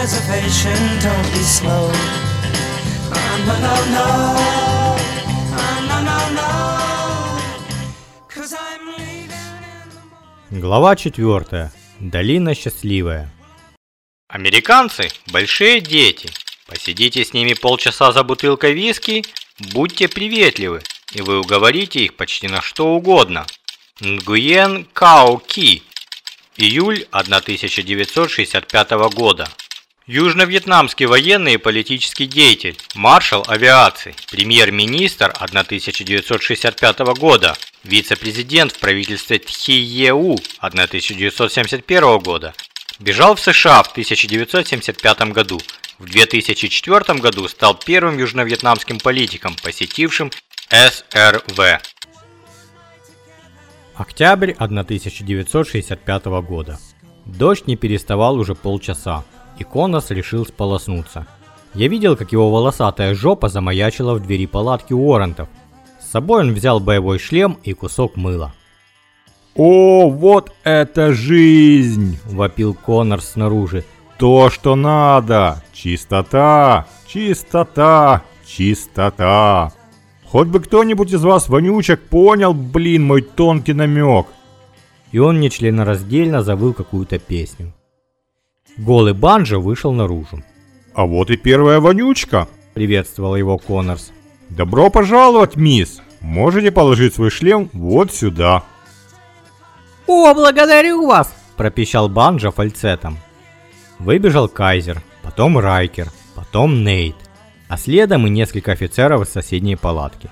reservation. Don't be slow. Oh, no, no, no. Глава 4. Долина счастливая. Американцы – большие дети. Посидите с ними полчаса за бутылкой виски, будьте приветливы, и вы уговорите их почти на что угодно. Нгуен Као Ки. Июль 1965 года. Южно-вьетнамский военный и политический деятель, маршал авиации, премьер-министр 1965 года, вице-президент в правительстве Тхиеу 1971 года, бежал в США в 1975 году. В 2004 году стал первым южно-вьетнамским политиком, посетившим СРВ. Октябрь 1965 года. Дождь не переставал уже полчаса, и Конос решил сполоснуться. Я видел, как его волосатая жопа замаячила в двери палатки Уоррентов. С собой он взял боевой шлем и кусок мыла. «О, вот это жизнь!» – вопил Коннор снаружи. «То, что надо! Чистота! Чистота! Чистота!» Хоть бы кто-нибудь из вас, вонючек, понял, блин, мой тонкий намек. И он нечленораздельно завыл какую-то песню. Голый Банджо вышел наружу. А вот и первая вонючка, Приветствовал его Коннорс. Добро пожаловать, мисс. Можете положить свой шлем вот сюда. «О, благодарю вас!» – пропищал Банджо фальцетом. Выбежал Кайзер, потом Райкер, потом Нейт, а следом и несколько офицеров из соседней палатки.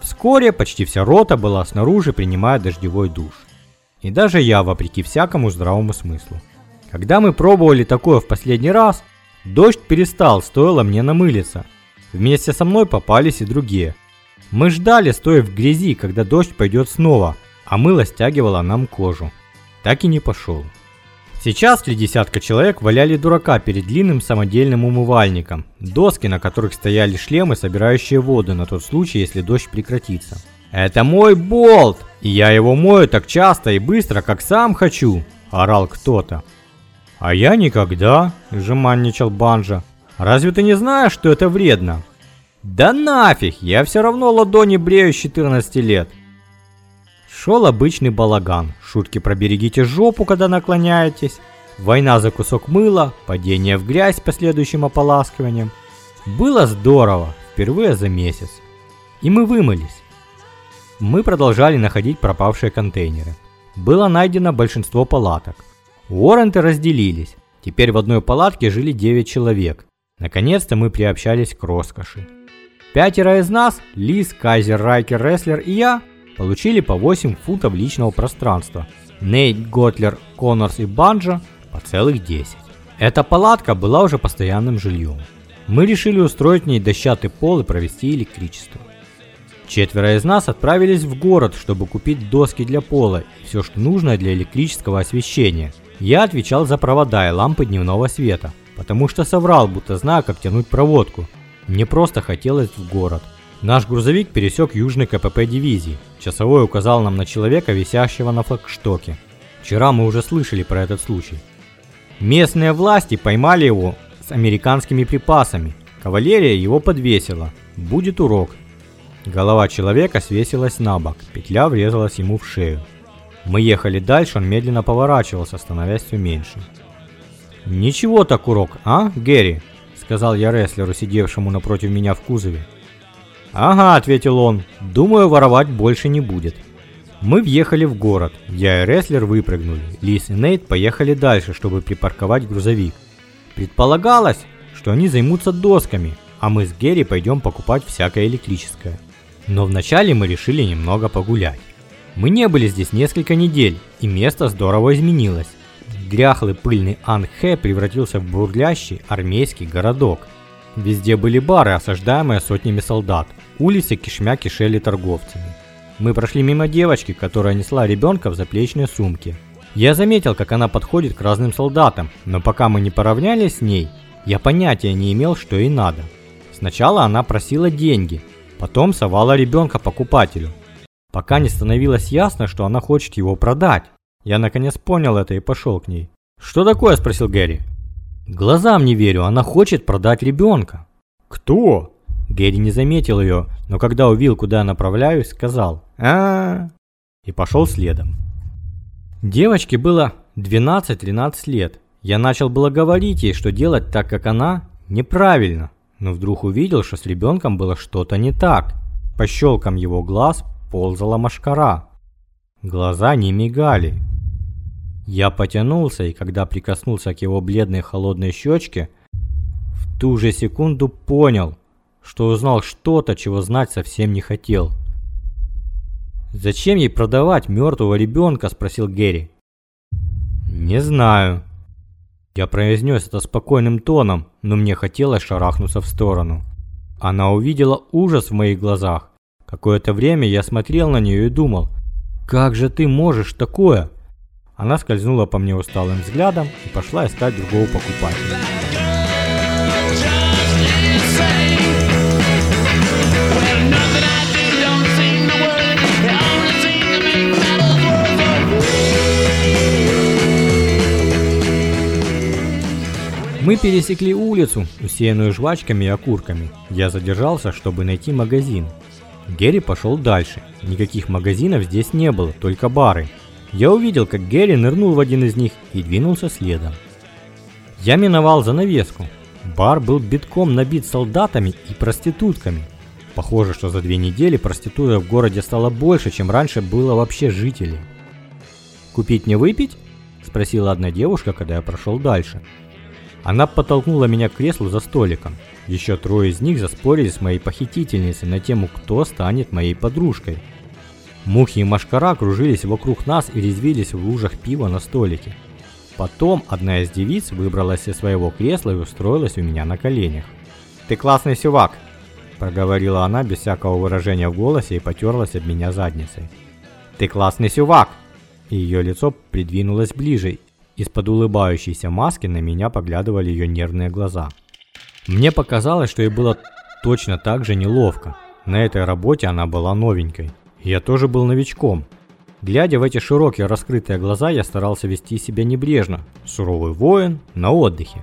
Вскоре почти вся рота была снаружи, принимая дождевой душ. И даже я, вопреки всякому здравому смыслу. Когда мы пробовали такое в последний раз, дождь перестал, стоило мне намылиться. Вместе со мной попались и другие. Мы ждали, стоя в грязи, когда дождь пойдет снова, а мыло стягивало нам кожу. Так и не пошел. Сейчас три десятка человек валяли дурака перед длинным самодельным умывальником, доски, на которых стояли шлемы, собирающие воду на тот случай, если дождь прекратится. «Это мой болт, и я его мою так часто и быстро, как сам хочу!» – орал кто-то. «А я никогда!» – жеманничал Банжа. «Разве ты не знаешь, что это вредно?» «Да нафиг! Я все равно ладони брею с 14 лет!» Шел обычный балаган. Шутки про берегите жопу, когда наклоняетесь. Война за кусок мыла, падение в грязь с последующим ополаскиванием. Было здорово, впервые за месяц. И мы вымылись. Мы продолжали находить пропавшие контейнеры. Было найдено большинство палаток. Уорренты разделились. Теперь в одной палатке жили 9 человек. Наконец-то мы приобщались к роскоши. Пятеро из нас, Лиз, Кайзер, Райкер, Рестлер и я, получили по 8 футов личного пространства. Нейт, Готлер, Коннорс и Банджа по целых 10. Эта палатка была уже постоянным жильем. Мы решили устроить в ней дощатый пол и провести электричество. Четверо из нас отправились в город, чтобы купить доски для пола и все, что нужно для электрического освещения. Я отвечал за провода и лампы дневного света, потому что соврал, будто знаю, как тянуть проводку. Мне просто хотелось в город. Наш грузовик пересек южный КПП дивизии. Часовой указал нам на человека, висящего на флагштоке. Вчера мы уже слышали про этот случай. Местные власти поймали его с американскими припасами. Кавалерия его подвесила. Будет урок. Голова человека свесилась на бок, петля врезалась ему в шею. Мы ехали дальше, он медленно поворачивался, становясь все меньше. «Ничего так урок, а, Гэри?» – сказал я рестлеру, сидевшему напротив меня в кузове. «Ага», — ответил он, — «думаю, воровать больше не будет». Мы въехали в город. Я и рестлер выпрыгнули. Лис и Нейт поехали дальше, чтобы припарковать грузовик. Предполагалось, что они займутся досками, а мы с Герри пойдем покупать всякое электрическое. Но вначале мы решили немного погулять. Мы не были здесь несколько недель, и место здорово изменилось. Дряхлый пыльный Анхэ превратился в бурлящий армейский городок. Везде были бары, осаждаемые сотнями солдат. Улицы кишмя кишели торговцами. Мы прошли мимо девочки, которая несла ребенка в заплечной сумке. Я заметил, как она подходит к разным солдатам, но пока мы не поравнялись с ней, я понятия не имел, что ей надо. Сначала она просила деньги, потом совала ребенка покупателю. Пока не становилось ясно, что она хочет его продать. Я наконец понял это и пошел к ней. «Что такое?» – спросил Гэри. «Глазам не верю, она хочет продать ребенка». «Кто?» Гэри не заметил ее, но когда увидел, куда я направляюсь, сказал а, -а, -а и пошел следом. Девочке было 12-13 лет. Я начал было говорить ей, что делать так, как она, неправильно, но вдруг увидел, что с ребенком было что-то не так. По щелкам его глаз ползала машкара. Глаза не мигали. Я потянулся, и когда прикоснулся к его бледной холодной щечке, в ту же секунду понял, что узнал что-то, чего знать совсем не хотел. «Зачем ей продавать мертвого ребенка?» – спросил Герри. «Не знаю». Я произнес это спокойным тоном, но мне хотелось шарахнуться в сторону. Она увидела ужас в моих глазах. Какое-то время я смотрел на нее и думал, «Как же ты можешь такое?» Она скользнула по мне усталым взглядом и пошла искать другого покупателя. Мы пересекли улицу, усеянную жвачками и окурками. Я задержался, чтобы найти магазин. Герри пошел дальше. Никаких магазинов здесь не было, только бары. Я увидел, как Герри нырнул в один из них и двинулся следом. Я миновал занавеску. Бар был битком набит солдатами и проститутками. Похоже, что за две недели проституток в городе стало больше, чем раньше было вообще жителей. «Купить мне выпить?» – спросила одна девушка, когда я прошел дальше. Она подтолкнула меня к креслу за столиком. Еще трое из них заспорили с моей похитительницей на тему, кто станет моей подружкой. Мухи и машкара кружились вокруг нас и резвились в лужах пива на столике. Потом одна из девиц выбралась из своего кресла и устроилась у меня на коленях. «Ты классный сювак!» – проговорила она без всякого выражения в голосе и потерлась об меня задницей. «Ты классный сювак!» И ее лицо придвинулось ближе, из-под улыбающейся маски на меня поглядывали ее нервные глаза. Мне показалось, что ей было точно так же неловко. На этой работе она была новенькой. Я тоже был новичком. Глядя в эти широкие раскрытые глаза, я старался вести себя небрежно. Суровый воин на отдыхе.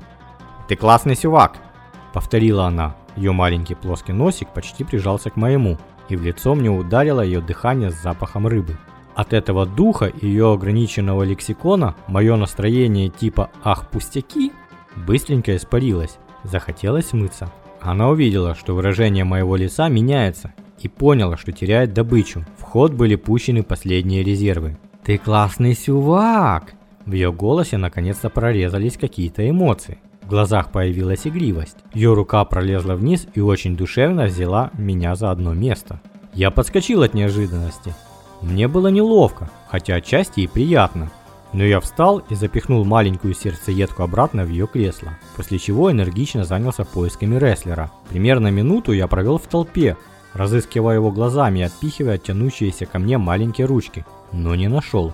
«Ты классный сювак!» – повторила она. Ее маленький плоский носик почти прижался к моему, и в лицо мне ударило ее дыхание с запахом рыбы. От этого духа и ее ограниченного лексикона мое настроение типа «ах, пустяки» быстренько испарилось. Захотелось мыться. Она увидела, что выражение моего лица меняется, и поняла, что теряет добычу. В ход были пущены последние резервы. «Ты классный сювак!» В ее голосе наконец-то прорезались какие-то эмоции. В глазах появилась игривость. Ее рука пролезла вниз и очень душевно взяла меня за одно место. Я подскочил от неожиданности. Мне было неловко, хотя отчасти и приятно. Но я встал и запихнул маленькую сердцеедку обратно в ее кресло, после чего энергично занялся поисками рестлера. Примерно минуту я провел в толпе, разыскивая его глазами и отпихивая тянущиеся ко мне маленькие ручки, но не нашел.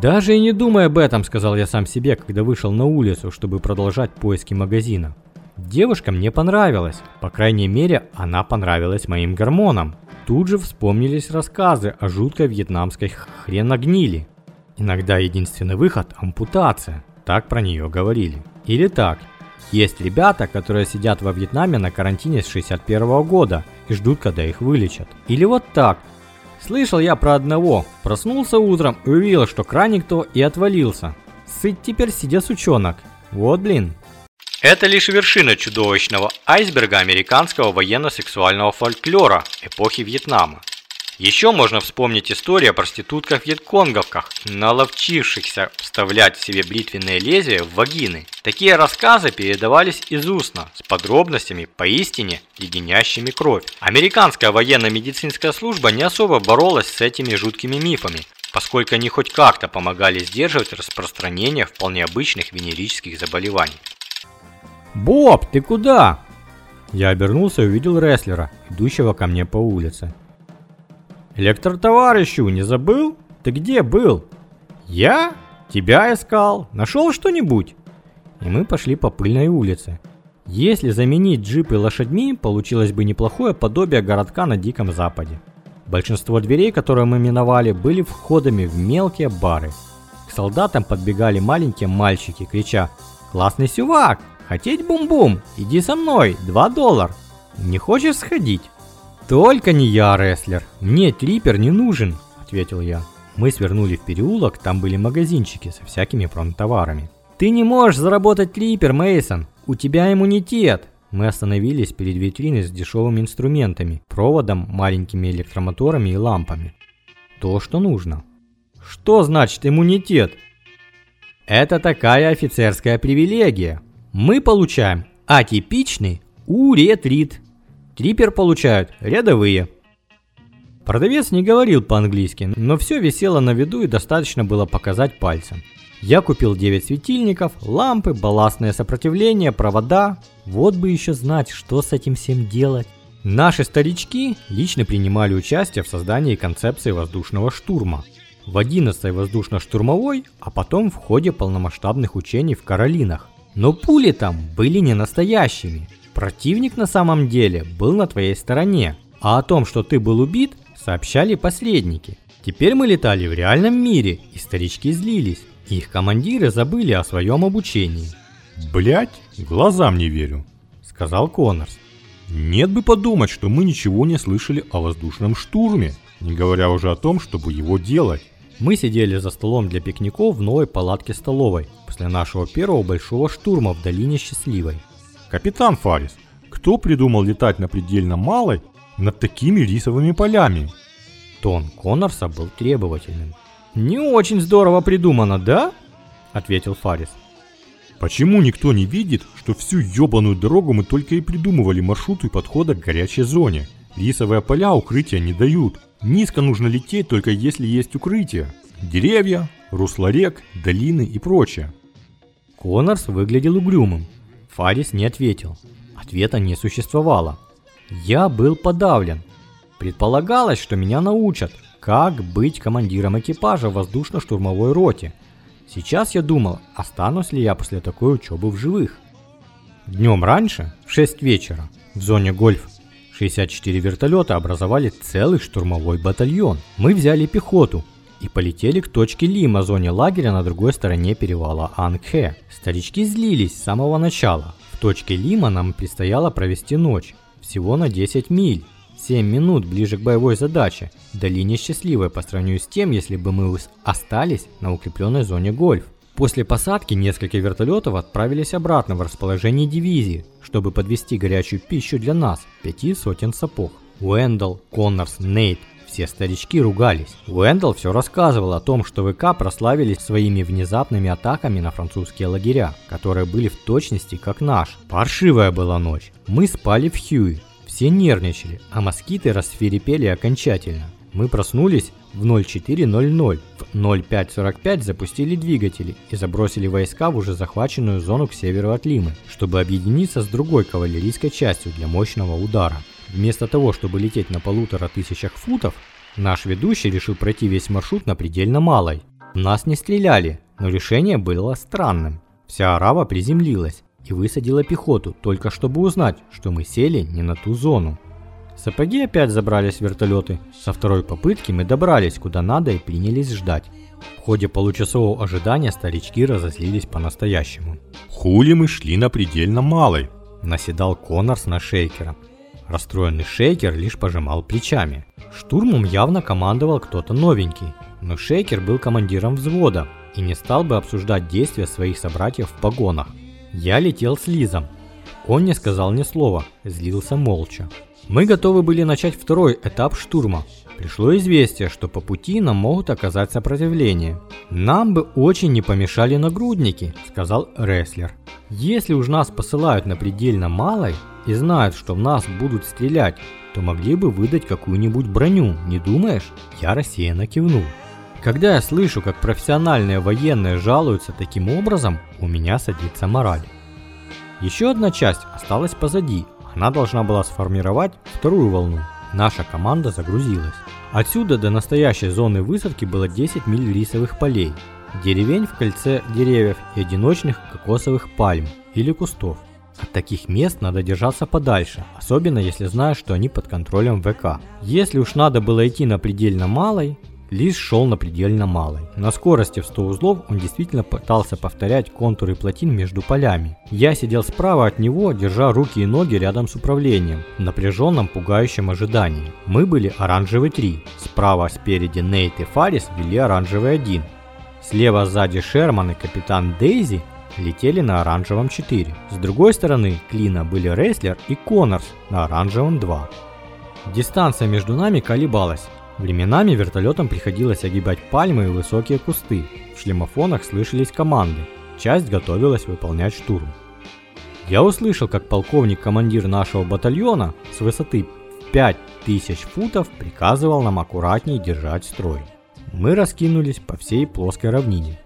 «Даже и не думай об этом», — сказал я сам себе, когда вышел на улицу, чтобы продолжать поиски магазина. Девушка мне понравилась, по крайней мере, она понравилась моим гормонам. Тут же вспомнились рассказы о жуткой вьетнамской хреногнили. Иногда единственный выход – ампутация, так про нее говорили. Или так, есть ребята, которые сидят во Вьетнаме на карантине с 61 -го года и ждут, когда их вылечат. Или вот так. Слышал я про одного, проснулся утром и увидел, что краник то и отвалился. Сыть теперь сидя сучонок. Вот блин. Это лишь вершина чудовищного айсберга американского военно-сексуального фольклора эпохи Вьетнама. Еще можно вспомнить историю о проститутках-вьетконговках, наловчившихся вставлять себе бритвенные лезвия в вагины. Такие рассказы передавались из устно, с подробностями, поистине леденящими кровь. Американская военно-медицинская служба не особо боролась с этими жуткими мифами, поскольку они хоть как-то помогали сдерживать распространение вполне обычных венерических заболеваний. «Боб, ты куда?» Я обернулся и увидел рестлера, идущего ко мне по улице. «Электро-товарищу, не забыл? Ты где был?» «Я? Тебя искал. Нашел что-нибудь? И мы пошли по пыльной улице. Если заменить джипы лошадьми, получилось бы неплохое подобие городка на Диком Западе. Большинство дверей, которые мы миновали, были входами в мелкие бары. К солдатам подбегали маленькие мальчики, крича «Классный сювак! Хотеть бум-бум! Иди со мной! 2 доллара! Не хочешь сходить?» «Только не я, рестлер! Мне трипер не нужен!» – ответил я. Мы свернули в переулок, там были магазинчики со всякими промтоварами. «Ты не можешь заработать трипер, Мейсон! У тебя иммунитет!» Мы остановились перед витриной с дешевыми инструментами, проводом, маленькими электромоторами и лампами. То, что нужно. Что значит иммунитет? Это такая офицерская привилегия. Мы получаем атипичный уретрит. Трипер получают рядовые. Продавец не говорил по-английски, но все висело на виду и достаточно было показать пальцем. Я купил 9 светильников, лампы, балластное сопротивление, провода. Вот бы еще знать, что с этим всем делать. Наши старички лично принимали участие в создании концепции воздушного штурма. В 11-й воздушно-штурмовой, а потом в ходе полномасштабных учений в Каролинах. Но пули там были не настоящими. Противник на самом деле был на твоей стороне. А о том, что ты был убит, сообщали посредники. Теперь мы летали в реальном мире, и старички злились. Их командиры забыли о своем обучении. Блять, глазам не верю, сказал Коннорс. Нет бы подумать, что мы ничего не слышали о воздушном штурме, не говоря уже о том, чтобы его делать. Мы сидели за столом для пикников в новой палатке столовой после нашего первого большого штурма в долине Счастливой. Капитан Фарис, кто придумал летать на предельно малой над такими рисовыми полями? Тон Коннорса был требовательным. «Не очень здорово придумано, да?» – ответил Фарис. Почему никто не видит, что всю ёбаную дорогу мы только и придумывали маршруты подхода к горячей зоне? Рисовые поля укрытия не дают. Низко нужно лететь только если есть укрытие. Деревья, русла рек, долины и прочее. Коннорс выглядел угрюмым. Фарис не ответил. Ответа не существовало. Я был подавлен. Предполагалось, что меня научат, как быть командиром экипажа в воздушно-штурмовой роте. Сейчас я думал, останусь ли я после такой учебы в живых. Днем раньше, в 6 вечера, в зоне гольф 64 вертолета образовали целый штурмовой батальон. Мы взяли пехоту и полетели к точке Лима, зоне лагеря на другой стороне перевала Ангхе. Старички злились с самого начала. В точке Лима нам предстояло провести ночь, всего на 10 миль. 7 минут ближе к боевой задаче. Долине счастливой по сравнению с тем, если бы мы остались на укрепленной зоне гольф. После посадки несколько вертолетов отправились обратно в расположение дивизии, чтобы подвести горячую пищу для нас, пяти сотен сапог. Уэндалл, Коннорс, Нейт, все старички ругались. Уэндалл все рассказывал о том, что ВК прославились своими внезапными атаками на французские лагеря, которые были в точности как наш. Паршивая была ночь. Мы спали в Хьюи, все нервничали, а москиты расферепели окончательно. Мы проснулись в 04.00. В 05.45 запустили двигатели и забросили войска в уже захваченную зону к северу от Лимы, чтобы объединиться с другой кавалерийской частью для мощного удара. Вместо того, чтобы лететь на полутора тысячах футов, наш ведущий решил пройти весь маршрут на предельно малой. Нас не стреляли, но решение было странным. Вся арава приземлилась, и высадила пехоту, только чтобы узнать, что мы сели не на ту зону. Сапоги опять забрались в вертолеты. Со второй попытки мы добрались куда надо и принялись ждать. В ходе получасового ожидания старички разозлились по-настоящему. «Хули мы шли на предельно малой?» – наседал Коннорс на шейкера. Расстроенный шейкер лишь пожимал плечами. Штурмом явно командовал кто-то новенький, но шейкер был командиром взвода и не стал бы обсуждать действия своих собратьев в погонах. Я летел с Лизом. Он не сказал ни слова, злился молча. Мы готовы были начать второй этап штурма. Пришло известие, что по пути нам могут оказать сопротивление. «Нам бы очень не помешали нагрудники», — сказал рестлер. «Если уж нас посылают на предельно малой и знают, что в нас будут стрелять, то могли бы выдать какую-нибудь броню, не думаешь?» Я рассеянно кивнул. Когда я слышу, как профессиональные военные жалуются таким образом, у меня садится мораль. Еще одна часть осталась позади. Она должна была сформировать вторую волну. Наша команда загрузилась. Отсюда до настоящей зоны высадки было 10 миль рисовых полей. деревень в кольце деревьев и одиночных кокосовых пальм или кустов. От таких мест надо держаться подальше, особенно если знаешь, что они под контролем ВК. Если уж надо было идти на предельно малой, Лис шел на предельно малой. На скорости в 100 узлов он действительно пытался повторять контуры плотин между полями. Я сидел справа от него, держа руки и ноги рядом с управлением, в напряженном, пугающем ожидании. Мы были оранжевый 3. Справа спереди Нейт и Фарис вели оранжевый 1. Слева сзади Шерман и капитан Дейзи летели на оранжевом 4. С другой стороны Клина были Рейслер и Коннорс на оранжевом 2. Дистанция между нами колебалась. Временами вертолетам приходилось огибать пальмы и высокие кусты. В шлемофонах слышались команды. Часть готовилась выполнять штурм. Я услышал, как полковник-командир нашего батальона с высоты 5000 футов приказывал нам аккуратнее держать строй. Мы раскинулись по всей плоской равнине.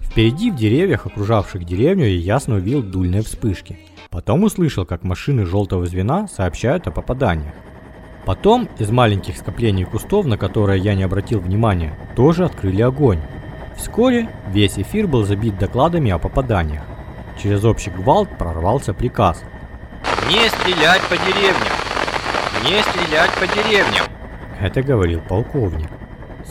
Впереди в деревьях, окружавших деревню, я ясно увидел дульные вспышки. Потом услышал, как машины желтого звена сообщают о попаданиях. Потом из маленьких скоплений кустов, на которые я не обратил внимания, тоже открыли огонь. Вскоре весь эфир был забит докладами о попаданиях. Через общий гвалт прорвался приказ. «Не стрелять по деревням! Не стрелять по деревням!» Это говорил полковник.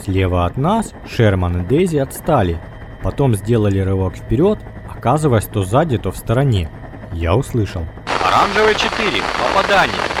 Слева от нас Шерман и Дейзи отстали, потом сделали рывок вперед, оказываясь то сзади, то в стороне. Я услышал. «Оранжевый 4! Попадание!»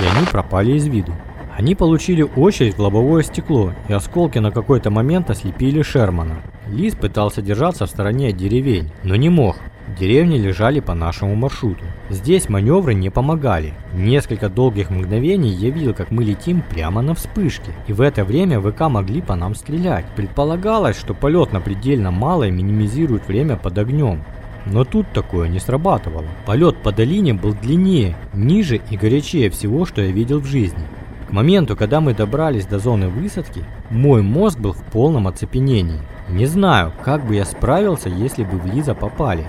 И они пропали из виду. Они получили очередь в лобовое стекло, и осколки на какой-то момент ослепили Шермана. Лис пытался держаться в стороне от деревень, но не мог. Деревни лежали по нашему маршруту. Здесь маневры не помогали. Несколько долгих мгновений я видел, как мы летим прямо на вспышке. И в это время ВК могли по нам стрелять. Предполагалось, что полет на предельно малой минимизирует время под огнем. Но тут такое не срабатывало. Полет по долине был длиннее, ниже и горячее всего, что я видел в жизни. К моменту, когда мы добрались до зоны высадки, мой мозг был в полном оцепенении. Не знаю, как бы я справился, если бы в Лиза попали.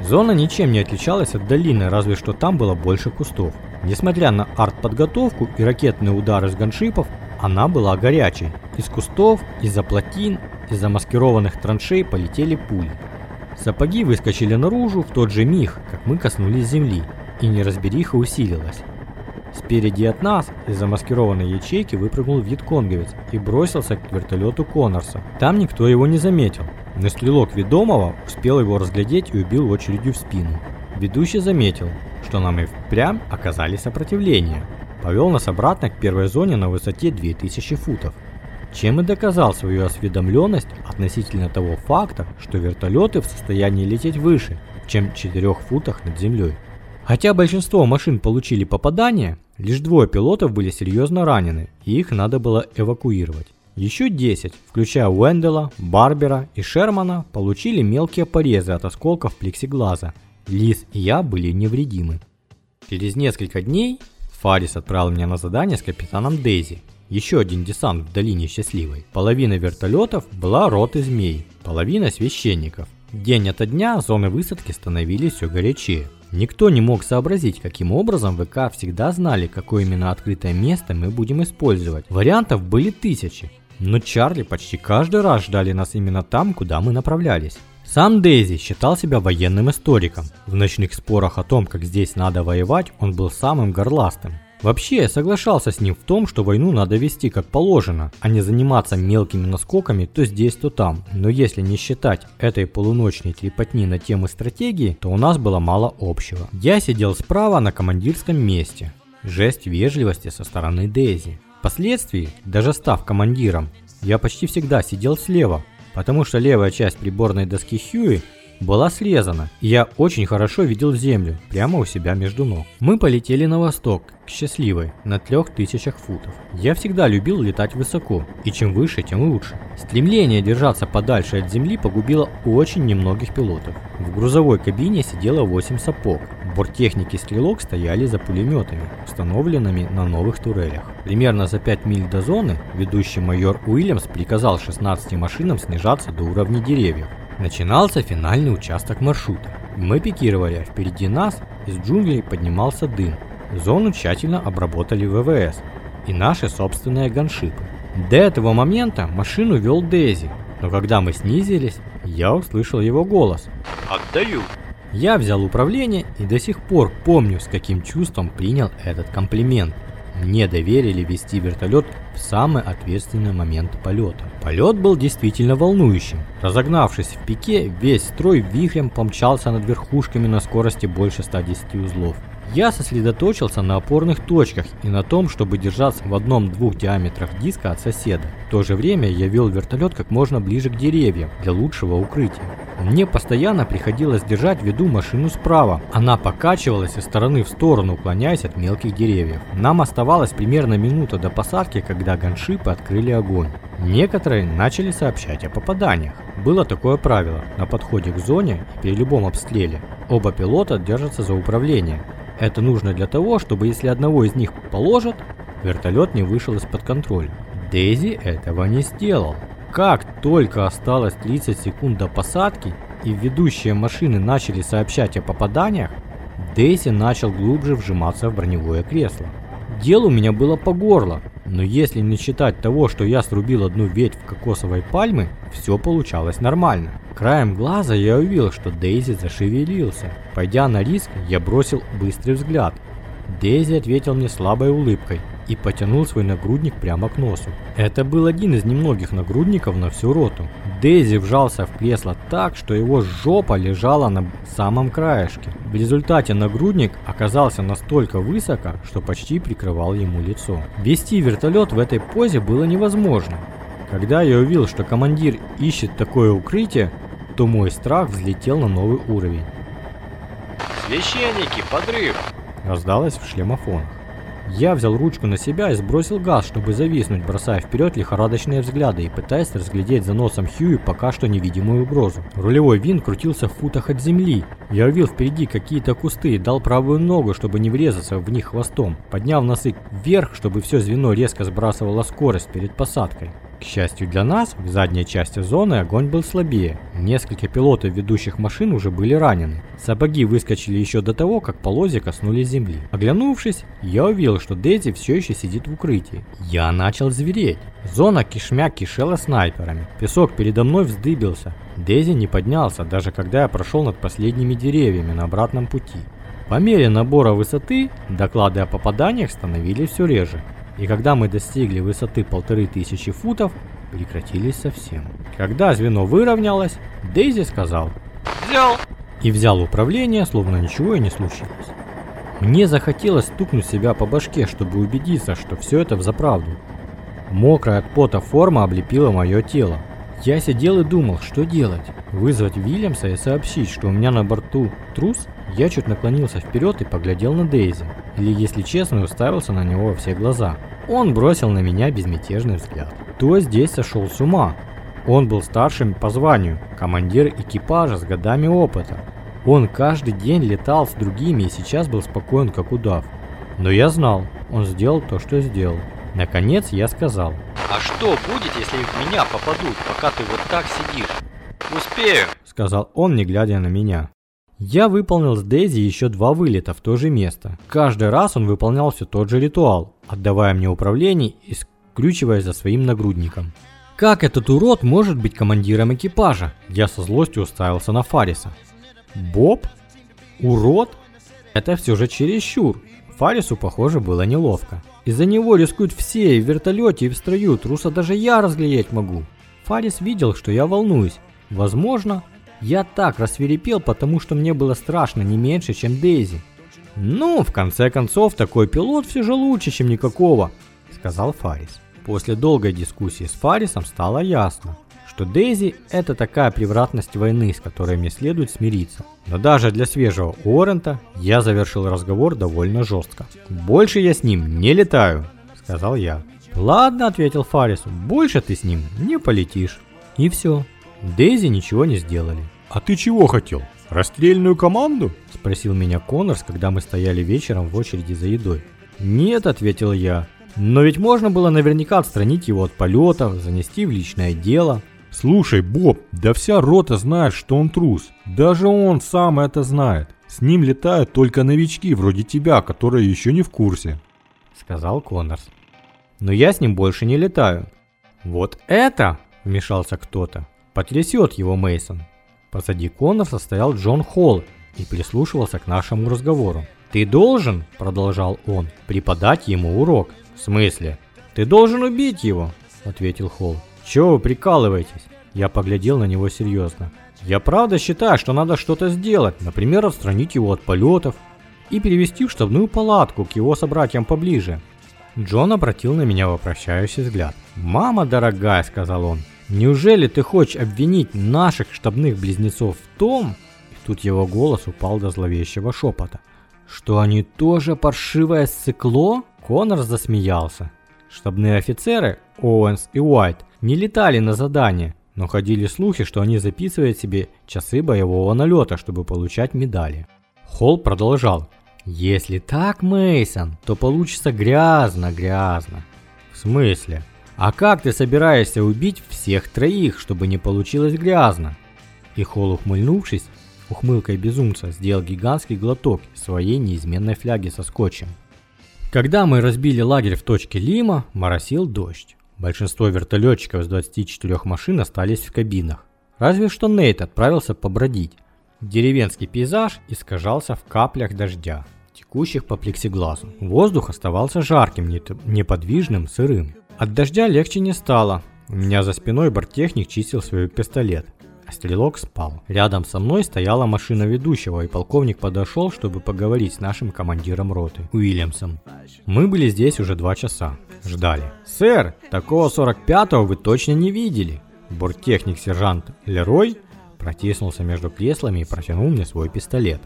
Зона ничем не отличалась от долины, разве что там было больше кустов. Несмотря на артподготовку и ракетные удары с ганшипов, она была горячей. Из кустов, из-за плотин, из за маскированных траншей полетели пули. Сапоги выскочили наружу в тот же миг, как мы коснулись земли, и неразбериха усилилась. Спереди от нас из замаскированной ячейки выпрыгнул вьетконговец и бросился к вертолету Коннорса. Там никто его не заметил, но стрелок ведомого успел его разглядеть и убил очередью в спину. Ведущий заметил, что нам и впрямь оказали сопротивление. Повел нас обратно к первой зоне на высоте 2000 футов чем и доказал свою осведомленность относительно того факта, что вертолеты в состоянии лететь выше, чем в 4 футах над землей. Хотя большинство машин получили попадания, лишь двое пилотов были серьезно ранены, и их надо было эвакуировать. Еще 10, включая Уэндела, Барбера и Шермана, получили мелкие порезы от осколков плексиглаза. Лиз и я были невредимы. Через несколько дней Фарис отправил меня на задание с капитаном Дейзи, еще один десант в долине Счастливой. Половина вертолетов была роты змей, половина священников. День ото дня зоны высадки становились все горячее. Никто не мог сообразить, каким образом ВК всегда знали, какое именно открытое место мы будем использовать. Вариантов были тысячи, но Чарли почти каждый раз ждали нас именно там, куда мы направлялись. Сам Дейзи считал себя военным историком. В ночных спорах о том, как здесь надо воевать, он был самым горластым. Вообще, я соглашался с ним в том, что войну надо вести как положено, а не заниматься мелкими наскоками то здесь, то там. Но если не считать этой полуночной трепотни на темы стратегии, то у нас было мало общего. Я сидел справа на командирском месте. Жесть вежливости со стороны Дейзи. Впоследствии, даже став командиром, я почти всегда сидел слева, потому что левая часть приборной доски Хьюи была срезана, я очень хорошо видел землю прямо у себя между ног. Мы полетели на восток, к Счастливой, на трех тысячах футов. Я всегда любил летать высоко, и чем выше, тем лучше. Стремление держаться подальше от земли погубило очень немногих пилотов. В грузовой кабине сидело 8 сапог. Борттехники стрелок стояли за пулеметами, установленными на новых турелях. Примерно за 5 миль до зоны ведущий майор Уильямс приказал 16 машинам снижаться до уровня деревьев. Начинался финальный участок маршрута. Мы пикировали, а впереди нас из джунглей поднимался дым. Зону тщательно обработали ВВС и наши собственные ганшипы. До этого момента машину вел Дейзи, Но когда мы снизились, я услышал его голос. Отдаю. Я взял управление и до сих пор помню, с каким чувством принял этот комплимент. Мне доверили вести вертолет в самый ответственный момент полета. Полет был действительно волнующим. Разогнавшись в пике, весь строй вихрем помчался над верхушками на скорости больше 110 узлов. Я сосредоточился на опорных точках и на том, чтобы держаться в одном-двух диаметрах диска от соседа. В то же время я вел вертолет как можно ближе к деревьям для лучшего укрытия. Мне постоянно приходилось держать в виду машину справа. Она покачивалась из стороны в сторону, уклоняясь от мелких деревьев. Нам оставалось примерно минута до посадки, когда ганшипы открыли огонь. Некоторые начали сообщать о попаданиях. Было такое правило на подходе к зоне при любом обстреле. Оба пилота держатся за управление. Это нужно для того, чтобы если одного из них положат, вертолет не вышел из-под контроля. Дейзи этого не сделал. Как только осталось 30 секунд до посадки и ведущие машины начали сообщать о попаданиях, Дейзи начал глубже вжиматься в броневое кресло. Дело у меня было по горло, но если не считать того, что я срубил одну ветвь кокосовой пальмы, все получалось нормально. Краем глаза я увидел, что Дейзи зашевелился. Пойдя на риск, я бросил быстрый взгляд. Дейзи ответил мне слабой улыбкой и потянул свой нагрудник прямо к носу. Это был один из немногих нагрудников на всю роту. Дейзи вжался в кресло так, что его жопа лежала на самом краешке. В результате нагрудник оказался настолько высоко, что почти прикрывал ему лицо. Вести вертолет в этой позе было невозможно. Когда я увидел, что командир ищет такое укрытие, то мой страх взлетел на новый уровень. Священники, подрыв! Раздалось в шлемофонах. Я взял ручку на себя и сбросил газ, чтобы зависнуть, бросая вперед лихорадочные взгляды и пытаясь разглядеть за носом Хьюи пока что невидимую угрозу. Рулевой винт крутился в футах от земли. Я увидел впереди какие-то кусты и дал правую ногу, чтобы не врезаться в них хвостом, подняв носы вверх, чтобы все звено резко сбрасывало скорость перед посадкой. К счастью для нас, в задней части зоны огонь был слабее. Несколько пилотов ведущих машин уже были ранены. Сапоги выскочили еще до того, как полозья коснулись земли. Оглянувшись, я увидел, что Дейзи все еще сидит в укрытии. Я начал звереть. Зона кишмя кишела снайперами. Песок передо мной вздыбился. Дейзи не поднялся, даже когда я прошел над последними деревьями на обратном пути. По мере набора высоты, доклады о попаданиях становились все реже и когда мы достигли высоты полторы тысячи футов, прекратились совсем. Когда звено выровнялось, Дейзи сказал «Взял!» и взял управление, словно ничего и не случилось. Мне захотелось стукнуть себя по башке, чтобы убедиться, что все это взаправду. Мокрая от пота форма облепила мое тело. Я сидел и думал, что делать. Вызвать Вильямса и сообщить, что у меня на борту трус? Я чуть наклонился вперед и поглядел на Дейзи. Или, если честно, уставился на него во все глаза. Он бросил на меня безмятежный взгляд. Кто здесь сошел с ума? Он был старшим по званию, командир экипажа с годами опыта. Он каждый день летал с другими и сейчас был спокоен, как удав. Но я знал, он сделал то, что сделал. Наконец я сказал. А что будет, если в меня попадут, пока ты вот так сидишь? Успею, сказал он, не глядя на меня. Я выполнил с Дейзи еще два вылета в то же место. Каждый раз он выполнял все тот же ритуал, отдавая мне управление и скрючиваясь за своим нагрудником. Как этот урод может быть командиром экипажа? Я со злостью уставился на Фариса. Боб? Урод? Это все же чересчур. Фарису, похоже, было неловко. Из-за него рискуют все, и в вертолете, и в строю. Труса даже я разглядеть могу. Фарис видел, что я волнуюсь. Возможно, я так рассверепел, потому что мне было страшно не меньше, чем Дейзи. «Ну, в конце концов, такой пилот все же лучше, чем никакого», — сказал Фарис. После долгой дискуссии с Фарисом стало ясно, что Дейзи — это такая превратность войны, с которой мне следует смириться. Но даже для свежего Уоррента я завершил разговор довольно жестко. «Больше я с ним не летаю», — сказал я. «Ладно», — ответил Фарис, — «больше ты с ним не полетишь». И все. Дейзи ничего не сделали. «А ты чего хотел? Расстрельную команду?» – спросил меня Коннорс, когда мы стояли вечером в очереди за едой. «Нет», – ответил я. «Но ведь можно было наверняка отстранить его от полетов, занести в личное дело». «Слушай, Боб, да вся рота знает, что он трус. Даже он сам это знает. С ним летают только новички, вроде тебя, которые еще не в курсе», – сказал Коннорс. «Но я с ним больше не летаю». «Вот это!» – вмешался кто-то. Потрясет его Мейсон. Позади Коннорса стоял Джон Холл и прислушивался к нашему разговору. «Ты должен, — продолжал он, — преподать ему урок». «В смысле?» «Ты должен убить его», — ответил Холл. «Чего вы прикалываетесь?» Я поглядел на него серьезно. «Я правда считаю, что надо что-то сделать, например, отстранить его от полетов и перевести в штабную палатку к его собратьям поближе». Джон обратил на меня вопрощающий взгляд. «Мама дорогая», — сказал он, — «неужели ты хочешь обвинить наших штабных близнецов в том...» Тут его голос упал до зловещего шепота. «Что они тоже паршивое сыкло?» Конор засмеялся. Штабные офицеры, Оуэнс и Уайт, не летали на задание, но ходили слухи, что они записывают себе часы боевого налета, чтобы получать медали. Холл продолжал. Если так, Мейсон, то получится грязно-грязно. В смысле? А как ты собираешься убить всех троих, чтобы не получилось грязно? И Холл, ухмыльнувшись, ухмылкой безумца, сделал гигантский глоток своей неизменной фляги со скотчем. Когда мы разбили лагерь в точке Лима, моросил дождь. Большинство вертолетчиков с 24 машин остались в кабинах. Разве что Нейт отправился побродить. Деревенский пейзаж искажался в каплях дождя, текущих по плексиглазу. Воздух оставался жарким, неподвижным, сырым. От дождя легче не стало. У меня за спиной борттехник чистил свой пистолет а стрелок спал. Рядом со мной стояла машина ведущего, и полковник подошел, чтобы поговорить с нашим командиром роты, Уильямсом. Мы были здесь уже два часа. Ждали. «Сэр, такого 45-го вы точно не видели!» Борттехник-сержант Лерой протиснулся между креслами и протянул мне свой пистолет.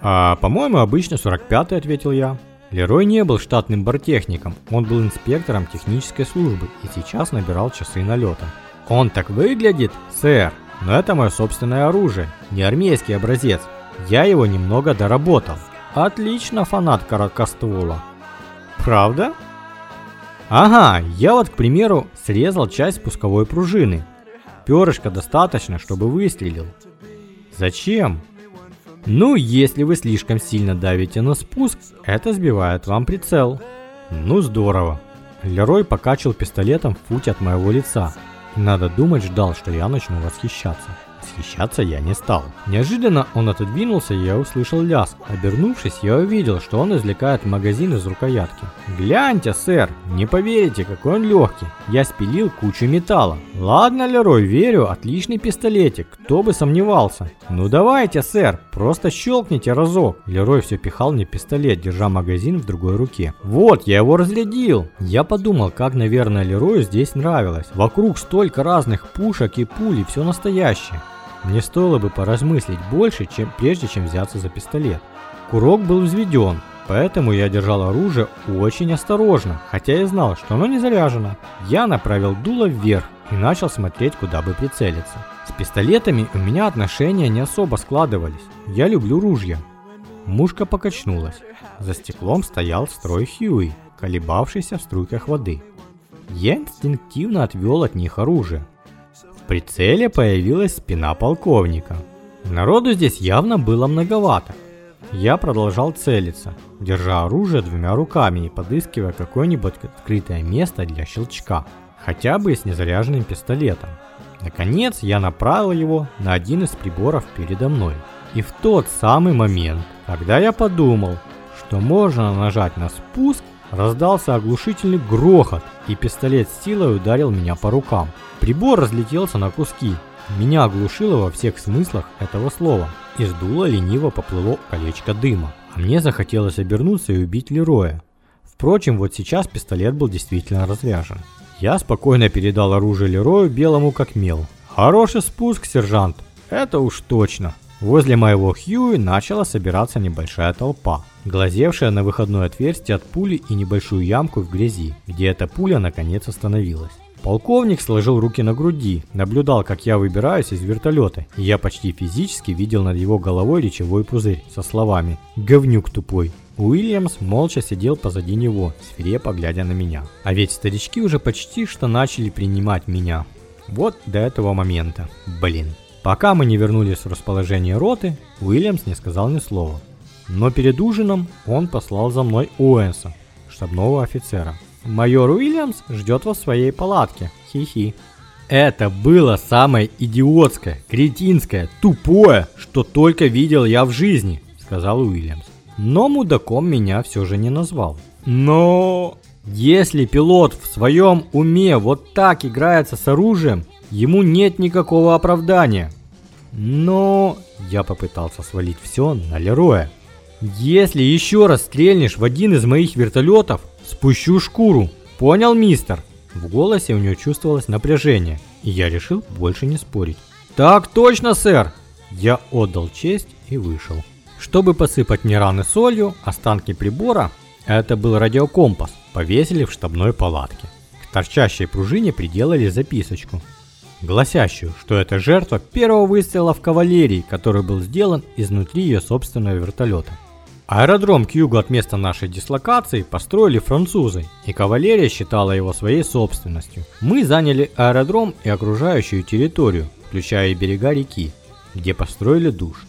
«А, по-моему, обычно 45-й», — ответил я. Лерой не был штатным борттехником, он был инспектором технической службы и сейчас набирал часы налета. «Он так выглядит, сэр!» Но это мое собственное оружие, не армейский образец. Я его немного доработал. Отлично, фанат короткоствола. Правда? Ага, я вот, к примеру, срезал часть спусковой пружины. Перышка достаточно, чтобы выстрелил. Зачем? Ну, если вы слишком сильно давите на спуск, это сбивает вам прицел. Ну, здорово. Лерой покачал пистолетом в футе от моего лица. Надо думать, ждал, что я начну восхищаться. Восхищаться я не стал. Неожиданно он отодвинулся, и я услышал лязг. Обернувшись, я увидел, что он извлекает магазин из рукоятки. «Гляньте, сэр, не поверите, какой он легкий. Я спилил кучу металла. Ладно, Лерой, верю, отличный пистолетик, кто бы сомневался. Ну давайте, сэр, просто щелкните разок». Лерой все пихал мне пистолет, держа магазин в другой руке. «Вот, я его разрядил». Я подумал, как, наверное, Лерою здесь нравилось. Вокруг столько разных пушек и пулей, все настоящее. Мне стоило бы поразмыслить больше, чем прежде чем взяться за пистолет. Курок был взведен, поэтому я держал оружие очень осторожно, хотя и знал, что оно не заряжено. Я направил дуло вверх и начал смотреть, куда бы прицелиться. С пистолетами у меня отношения не особо складывались. Я люблю ружья. Мушка покачнулась. За стеклом стоял строй Хьюи, колебавшийся в струйках воды. Я инстинктивно отвел от них оружие прицеле появилась спина полковника. Народу здесь явно было многовато. Я продолжал целиться, держа оружие двумя руками и подыскивая какое-нибудь открытое место для щелчка, хотя бы с незаряженным пистолетом. Наконец я направил его на один из приборов передо мной. И в тот самый момент, когда я подумал, что можно нажать на спуск, раздался оглушительный грохот, и пистолет с силой ударил меня по рукам. Прибор разлетелся на куски. Меня оглушило во всех смыслах этого слова. Из дула лениво поплыло колечко дыма. А мне захотелось обернуться и убить Лероя. Впрочем, вот сейчас пистолет был действительно разряжен. Я спокойно передал оружие Лерою белому как мел. Хороший спуск, сержант. Это уж точно. Возле моего Хьюи начала собираться небольшая толпа, глазевшая на выходное отверстие от пули и небольшую ямку в грязи, где эта пуля наконец остановилась. Полковник сложил руки на груди, наблюдал, как я выбираюсь из вертолета, и я почти физически видел над его головой речевой пузырь со словами «Говнюк тупой». Уильямс молча сидел позади него, свирепо глядя на меня. А ведь старички уже почти что начали принимать меня. Вот до этого момента. Блин. Пока мы не вернулись в расположение роты, Уильямс не сказал ни слова. Но перед ужином он послал за мной Уэнса, штабного офицера. Майор Уильямс ждет вас в своей палатке. Хи-хи. Это было самое идиотское, кретинское, тупое, что только видел я в жизни, сказал Уильямс. Но мудаком меня все же не назвал. Но если пилот в своем уме вот так играется с оружием, ему нет никакого оправдания. Но я попытался свалить все на Лероя. Если еще раз стрельнешь в один из моих вертолетов, спущу шкуру. Понял, мистер? В голосе у него чувствовалось напряжение, и я решил больше не спорить. Так точно, сэр. Я отдал честь и вышел. Чтобы посыпать мне раны солью, останки прибора, это был радиокомпас, повесили в штабной палатке. К торчащей пружине приделали записочку, гласящую, что это жертва первого выстрела в кавалерии, который был сделан изнутри ее собственного вертолета. Аэродром к югу от места нашей дислокации построили французы, и кавалерия считала его своей собственностью. Мы заняли аэродром и окружающую территорию, включая и берега реки, где построили душ.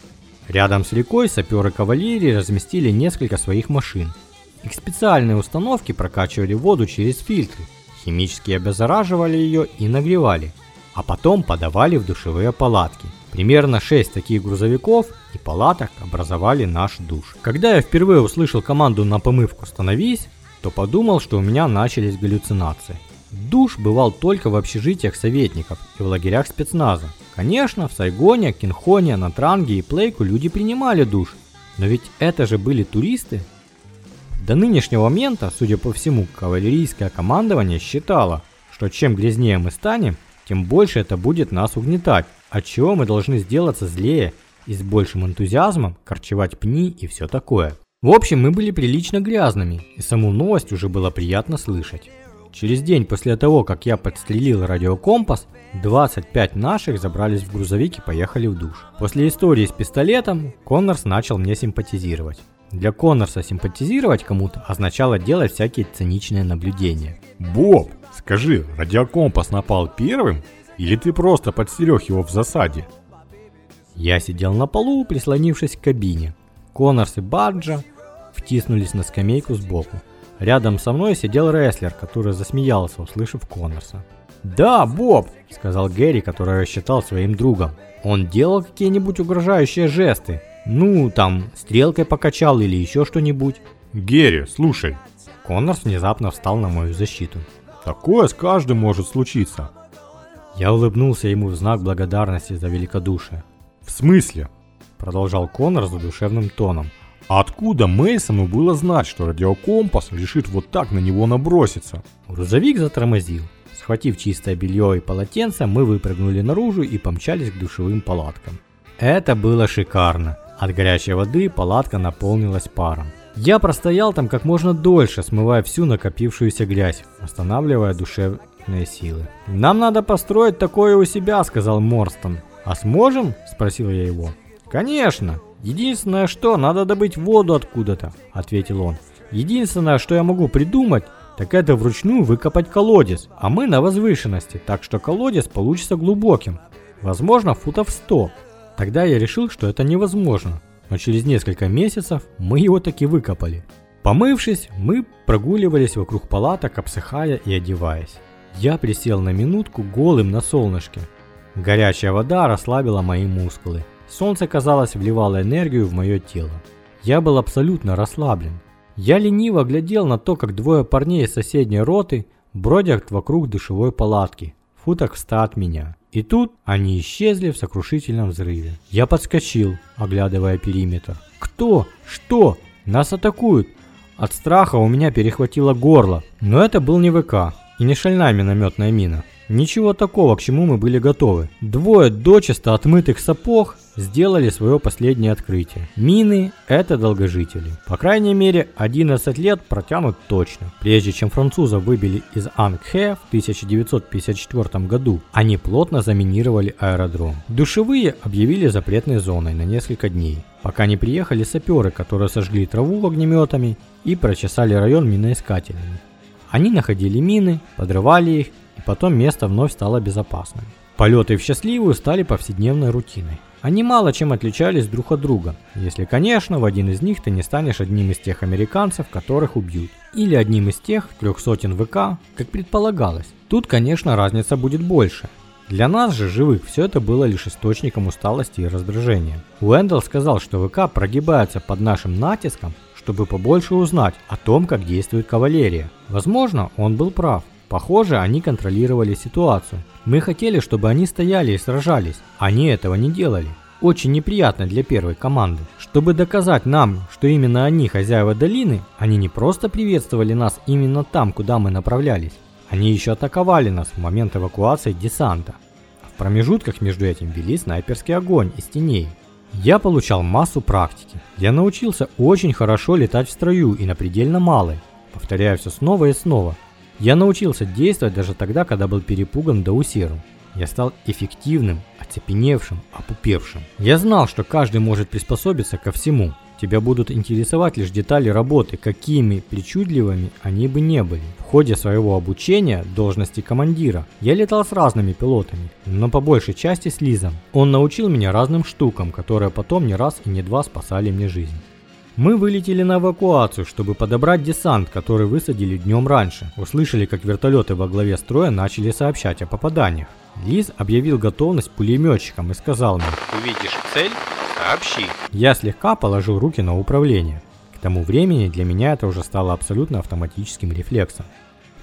Рядом с рекой саперы кавалерии разместили несколько своих машин. Их специальные установки прокачивали воду через фильтры, химически обеззараживали ее и нагревали, а потом подавали в душевые палатки. Примерно 6 таких грузовиков и палаток образовали наш душ. Когда я впервые услышал команду на помывку «Становись», то подумал, что у меня начались галлюцинации. Душ бывал только в общежитиях советников и в лагерях спецназа. Конечно, в Сайгоне, Кинхоне, на Транге и Плейку люди принимали душ, но ведь это же были туристы. До нынешнего момента, судя по всему, кавалерийское командование считало, что чем грязнее мы станем, тем больше это будет нас угнетать, отчего мы должны сделаться злее и с большим энтузиазмом корчевать пни и все такое. В общем, мы были прилично грязными, и саму новость уже было приятно слышать. Через день после того, как я подстрелил радиокомпас, 25 наших забрались в грузовик и поехали в душ. После истории с пистолетом Коннорс начал мне симпатизировать. Для Коннорса симпатизировать кому-то означало делать всякие циничные наблюдения. Боб, скажи, радиокомпас напал первым? Или ты просто подстерег его в засаде? Я сидел на полу, прислонившись к кабине. Коннорс и Баджа втиснулись на скамейку сбоку. Рядом со мной сидел рестлер, который засмеялся, услышав Коннорса. «Да, Боб!» – сказал Гэри, которого я считал своим другом. «Он делал какие-нибудь угрожающие жесты? Ну, там, стрелкой покачал или еще что-нибудь?» «Герри, слушай!» Коннорс внезапно встал на мою защиту. «Такое с каждым может случиться!» Я улыбнулся ему в знак благодарности за великодушие. «В смысле?» – продолжал Коннор задушевным тоном – а откуда Мейсону было знать, что радиокомпас решит вот так на него наброситься? Грузовик затормозил. Схватив чистое белье и полотенце, мы выпрыгнули наружу и помчались к душевым палаткам. Это было шикарно. От горячей воды палатка наполнилась паром. Я простоял там как можно дольше, смывая всю накопившуюся грязь, восстанавливая душевные силы. «Нам надо построить такое у себя», — сказал Морстон. «А сможем?» — спросил я его. «Конечно!» Единственное, что надо добыть воду откуда-то, ответил он. Единственное, что я могу придумать, так это вручную выкопать колодец, а мы на возвышенности, так что колодец получится глубоким, возможно, футов 100. Тогда я решил, что это невозможно, но через несколько месяцев мы его таки выкопали. Помывшись, мы прогуливались вокруг палаток, обсыхая и одеваясь. Я присел на минутку голым на солнышке. Горячая вода расслабила мои мускулы. Солнце, казалось, вливало энергию в мое тело. Я был абсолютно расслаблен. Я лениво глядел на то, как двое парней из соседней роты бродят вокруг душевой палатки, в футах в от меня. И тут они исчезли в сокрушительном взрыве. Я подскочил, оглядывая периметр. Кто? Что? Нас атакуют! От страха у меня перехватило горло. Но это был не ВК и не шальная минометная мина. Ничего такого, к чему мы были готовы. Двое дочисто отмытых сапог сделали свое последнее открытие. Мины – это долгожители. По крайней мере, 11 лет протянут точно. Прежде чем французов выбили из Ангхе в 1954 году, они плотно заминировали аэродром. Душевые объявили запретной зоной на несколько дней, пока не приехали саперы, которые сожгли траву огнеметами и прочесали район миноискателями. Они находили мины, подрывали их потом место вновь стало безопасным. Полеты в счастливую стали повседневной рутиной. Они мало чем отличались друг от друга, если, конечно, в один из них ты не станешь одним из тех американцев, которых убьют. Или одним из тех трех сотен ВК, как предполагалось. Тут, конечно, разница будет больше. Для нас же, живых, все это было лишь источником усталости и раздражения. Уэндалл сказал, что ВК прогибается под нашим натиском, чтобы побольше узнать о том, как действует кавалерия. Возможно, он был прав. Похоже, они контролировали ситуацию. Мы хотели, чтобы они стояли и сражались. Они этого не делали. Очень неприятно для первой команды. Чтобы доказать нам, что именно они хозяева долины, они не просто приветствовали нас именно там, куда мы направлялись. Они еще атаковали нас в момент эвакуации десанта. В промежутках между этим вели снайперский огонь из теней. Я получал массу практики. Я научился очень хорошо летать в строю и на предельно малой. Повторяю все снова и снова. Я научился действовать даже тогда, когда был перепуган до усеру. Я стал эффективным, оцепеневшим, опупевшим. Я знал, что каждый может приспособиться ко всему. Тебя будут интересовать лишь детали работы, какими причудливыми они бы не были. В ходе своего обучения должности командира я летал с разными пилотами, но по большей части с Лизом. Он научил меня разным штукам, которые потом не раз и не два спасали мне жизнь. Мы вылетели на эвакуацию, чтобы подобрать десант, который высадили днем раньше. Услышали, как вертолеты во главе строя начали сообщать о попаданиях. Лиз объявил готовность пулеметчикам и сказал мне «Увидишь цель? Сообщи». Я слегка положил руки на управление. К тому времени для меня это уже стало абсолютно автоматическим рефлексом.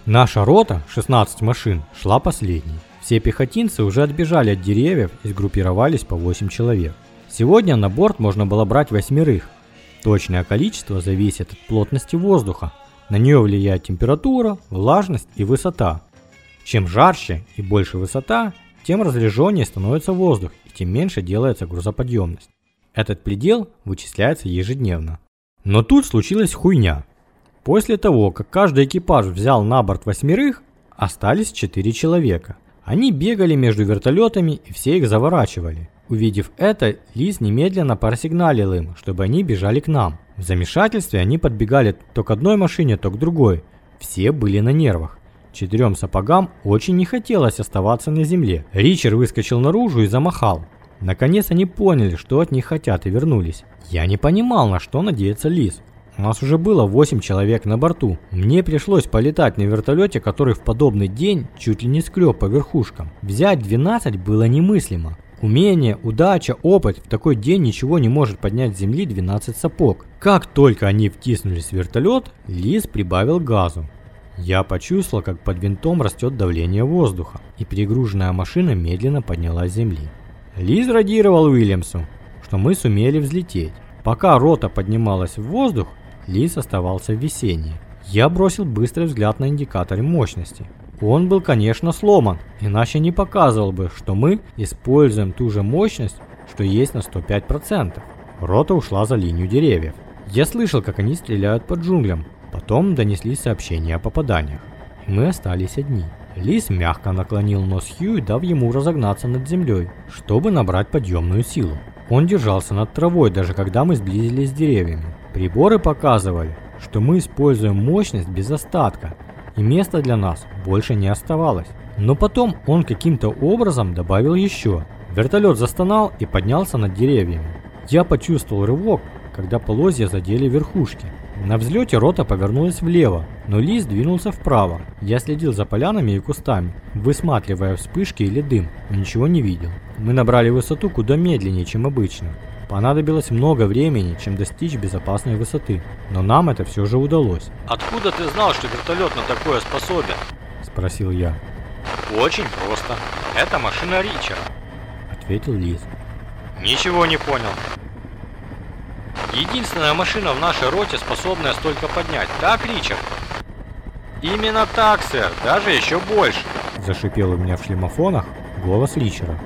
Наша рота, 16 машин, шла последней. Все пехотинцы уже отбежали от деревьев и сгруппировались по 8 человек. Сегодня на борт можно было брать восьмерых, Точное количество зависит от плотности воздуха. На нее влияет температура, влажность и высота. Чем жарче и больше высота, тем разряженнее становится воздух и тем меньше делается грузоподъемность. Этот предел вычисляется ежедневно. Но тут случилась хуйня. После того, как каждый экипаж взял на борт восьмерых, остались четыре человека. Они бегали между вертолетами и все их заворачивали. Увидев это, Лис немедленно просигналил им, чтобы они бежали к нам. В замешательстве они подбегали то к одной машине, то к другой. Все были на нервах. Четырем сапогам очень не хотелось оставаться на земле. Ричард выскочил наружу и замахал. Наконец они поняли, что от них хотят и вернулись. Я не понимал, на что надеется Лис. У нас уже было 8 человек на борту. Мне пришлось полетать на вертолете, который в подобный день чуть ли не скреб по верхушкам. Взять 12 было немыслимо. Умение, удача, опыт в такой день ничего не может поднять с земли 12 сапог. Как только они втиснулись в вертолет, Лис прибавил газу. Я почувствовал, как под винтом растет давление воздуха, и перегруженная машина медленно поднялась с земли. Лиз радировал Уильямсу, что мы сумели взлететь. Пока рота поднималась в воздух, Лис оставался в весенней. Я бросил быстрый взгляд на индикаторы мощности. Он был, конечно, сломан, иначе не показывал бы, что мы используем ту же мощность, что есть на 105%. Рота ушла за линию деревьев. Я слышал, как они стреляют по джунглям. Потом донеслись сообщения о попаданиях. И мы остались одни. Лис мягко наклонил нос Хью, дав ему разогнаться над землей, чтобы набрать подъемную силу. Он держался над травой, даже когда мы сблизились с деревьями. Приборы показывали, что мы используем мощность без остатка, и места для нас больше не оставалось. Но потом он каким-то образом добавил еще. Вертолет застонал и поднялся над деревьями. Я почувствовал рывок, когда полозья задели верхушки. На взлете рота повернулась влево, но лист двинулся вправо. Я следил за полянами и кустами, высматривая вспышки или дым, но ничего не видел. Мы набрали высоту куда медленнее, чем обычно. Понадобилось много времени, чем достичь безопасной высоты, но нам это все же удалось. «Откуда ты знал, что вертолет на такое способен?» – спросил я. «Очень просто. Это машина Ричера», – ответил Лиз. «Ничего не понял. Единственная машина в нашей роте, способная столько поднять. Так, Ричард?» «Именно так, сэр. Даже еще больше», – зашипел у меня в шлемофонах голос Ричера.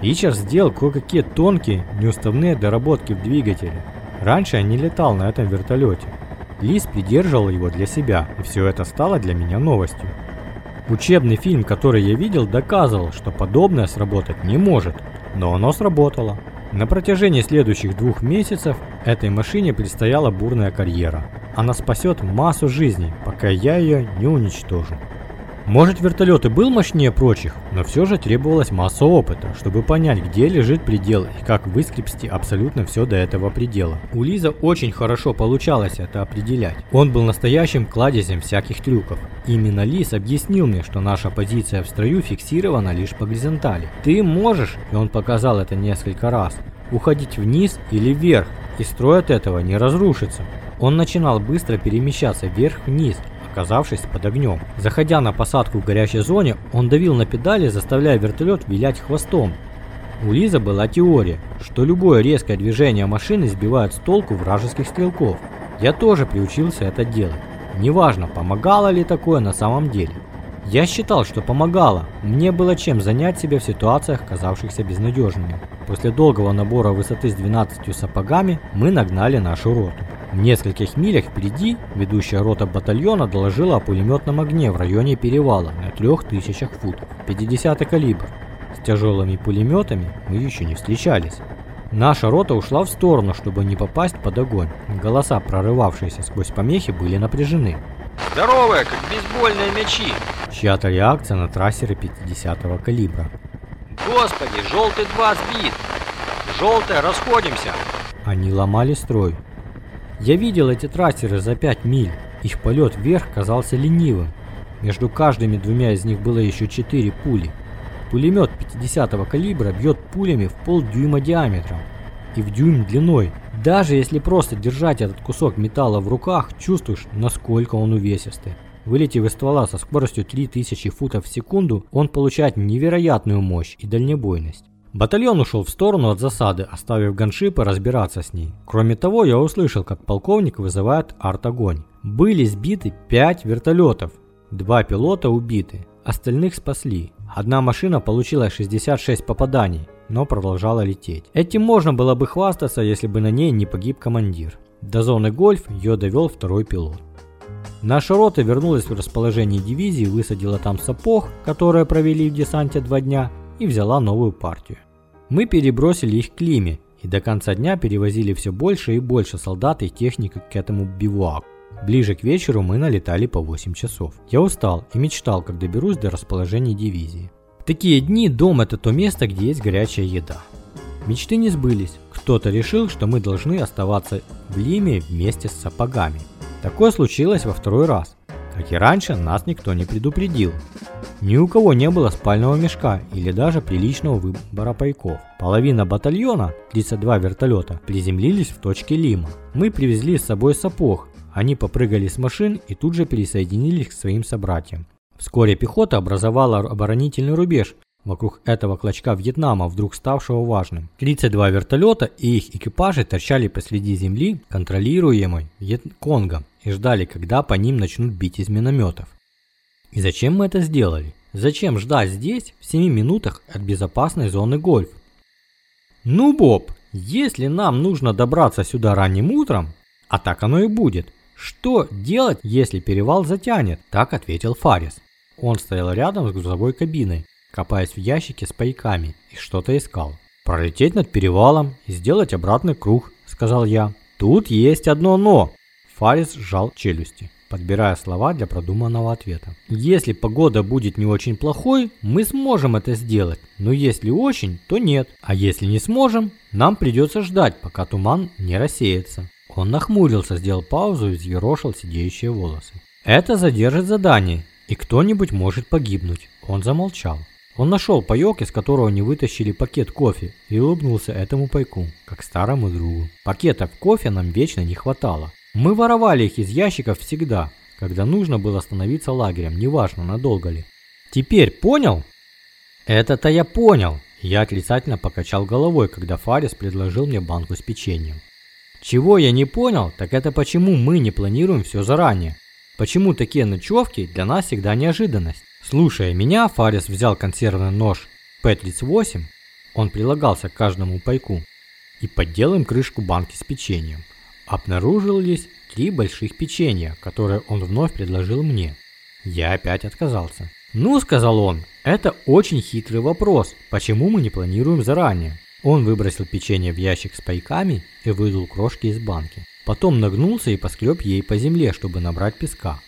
Ричард сделал кое-какие тонкие, неуставные доработки в двигателе. Раньше я не летал на этом вертолете. Лис придерживал его для себя, и все это стало для меня новостью. Учебный фильм, который я видел, доказывал, что подобное сработать не может, но оно сработало. На протяжении следующих двух месяцев этой машине предстояла бурная карьера. Она спасет массу жизней, пока я ее не уничтожу. Может вертолет и был мощнее прочих, но все же требовалась масса опыта, чтобы понять, где лежит предел и как выскребсти абсолютно все до этого предела. У Лиза очень хорошо получалось это определять. Он был настоящим кладезем всяких трюков. Именно Лиз объяснил мне, что наша позиция в строю фиксирована лишь по горизонтали. Ты можешь, и он показал это несколько раз, уходить вниз или вверх, и строй от этого не разрушится. Он начинал быстро перемещаться вверх-вниз, оказавшись под огнем. Заходя на посадку в горящей зоне, он давил на педали, заставляя вертолет вилять хвостом. У Лиза была теория, что любое резкое движение машины сбивает с толку вражеских стрелков. Я тоже приучился это делать. Неважно, помогало ли такое на самом деле. Я считал, что помогало. Мне было чем занять себя в ситуациях, казавшихся безнадежными. После долгого набора высоты с 12 сапогами мы нагнали нашу роту. В нескольких милях впереди ведущая рота батальона доложила о пулеметном огне в районе перевала на 3000 футов. 50 калибр. С тяжелыми пулеметами мы еще не встречались. Наша рота ушла в сторону, чтобы не попасть под огонь. Голоса, прорывавшиеся сквозь помехи, были напряжены. Здоровые, как бейсбольные мячи. Чья-то реакция на трассеры 50 калибра. Господи, желтый 2 сбит. Желтая, расходимся. Они ломали строй. Я видел эти трассеры за 5 миль. Их полет вверх казался ленивым. Между каждыми двумя из них было еще 4 пули. Пулемет 50-го калибра бьет пулями в полдюйма диаметром и в дюйм длиной. Даже если просто держать этот кусок металла в руках, чувствуешь, насколько он увесистый. Вылетев из ствола со скоростью 3000 футов в секунду, он получает невероятную мощь и дальнобойность. Батальон ушел в сторону от засады, оставив ганшипы разбираться с ней. Кроме того, я услышал, как полковник вызывает арт-огонь. Были сбиты 5 вертолетов, два пилота убиты, остальных спасли. Одна машина получила 66 попаданий, но продолжала лететь. Этим можно было бы хвастаться, если бы на ней не погиб командир. До зоны гольф ее довел второй пилот. Наша рота вернулась в расположение дивизии, высадила там сапог, которые провели в десанте два дня, и взяла новую партию. Мы перебросили их к Лиме и до конца дня перевозили все больше и больше солдат и техники к этому бивуаку. Ближе к вечеру мы налетали по 8 часов. Я устал и мечтал, как доберусь до расположения дивизии. В такие дни дом это то место, где есть горячая еда. Мечты не сбылись. Кто-то решил, что мы должны оставаться в Лиме вместе с сапогами. Такое случилось во второй раз. Как и раньше, нас никто не предупредил. Ни у кого не было спального мешка или даже приличного выбора пайков. Половина батальона, 32 вертолета, приземлились в точке Лима. Мы привезли с собой сапог, они попрыгали с машин и тут же присоединились к своим собратьям. Вскоре пехота образовала оборонительный рубеж вокруг этого клочка Вьетнама, вдруг ставшего важным. 32 вертолета и их экипажи торчали посреди земли, контролируемой Вьетконгом, и ждали, когда по ним начнут бить из минометов. И зачем мы это сделали? Зачем ждать здесь, в 7 минутах от безопасной зоны гольф? Ну, Боб, если нам нужно добраться сюда ранним утром, а так оно и будет, что делать, если перевал затянет? Так ответил Фарис. Он стоял рядом с грузовой кабиной, копаясь в ящике с пайками и что-то искал. «Пролететь над перевалом и сделать обратный круг», — сказал я. «Тут есть одно «но». Фарис сжал челюсти, подбирая слова для продуманного ответа. «Если погода будет не очень плохой, мы сможем это сделать, но если очень, то нет. А если не сможем, нам придется ждать, пока туман не рассеется». Он нахмурился, сделал паузу и взъерошил сидеющие волосы. «Это задержит задание, и кто-нибудь может погибнуть». Он замолчал. Он нашел паёк, из которого не вытащили пакет кофе, и улыбнулся этому пайку, как старому другу. Пакетов кофе нам вечно не хватало. Мы воровали их из ящиков всегда, когда нужно было становиться лагерем, неважно, надолго ли. Теперь понял? Это-то я понял. Я отрицательно покачал головой, когда Фарис предложил мне банку с печеньем. Чего я не понял, так это почему мы не планируем все заранее. Почему такие ночевки для нас всегда неожиданность. Слушая меня, Фарис взял консервный нож Петлиц 8, он прилагался к каждому пайку, и поддел им крышку банки с печеньем. Обнаружились три больших печенья, которые он вновь предложил мне. Я опять отказался. «Ну, — сказал он, — это очень хитрый вопрос, почему мы не планируем заранее?» Он выбросил печенье в ящик с пайками и выдул крошки из банки. Потом нагнулся и поскреб ей по земле, чтобы набрать песка.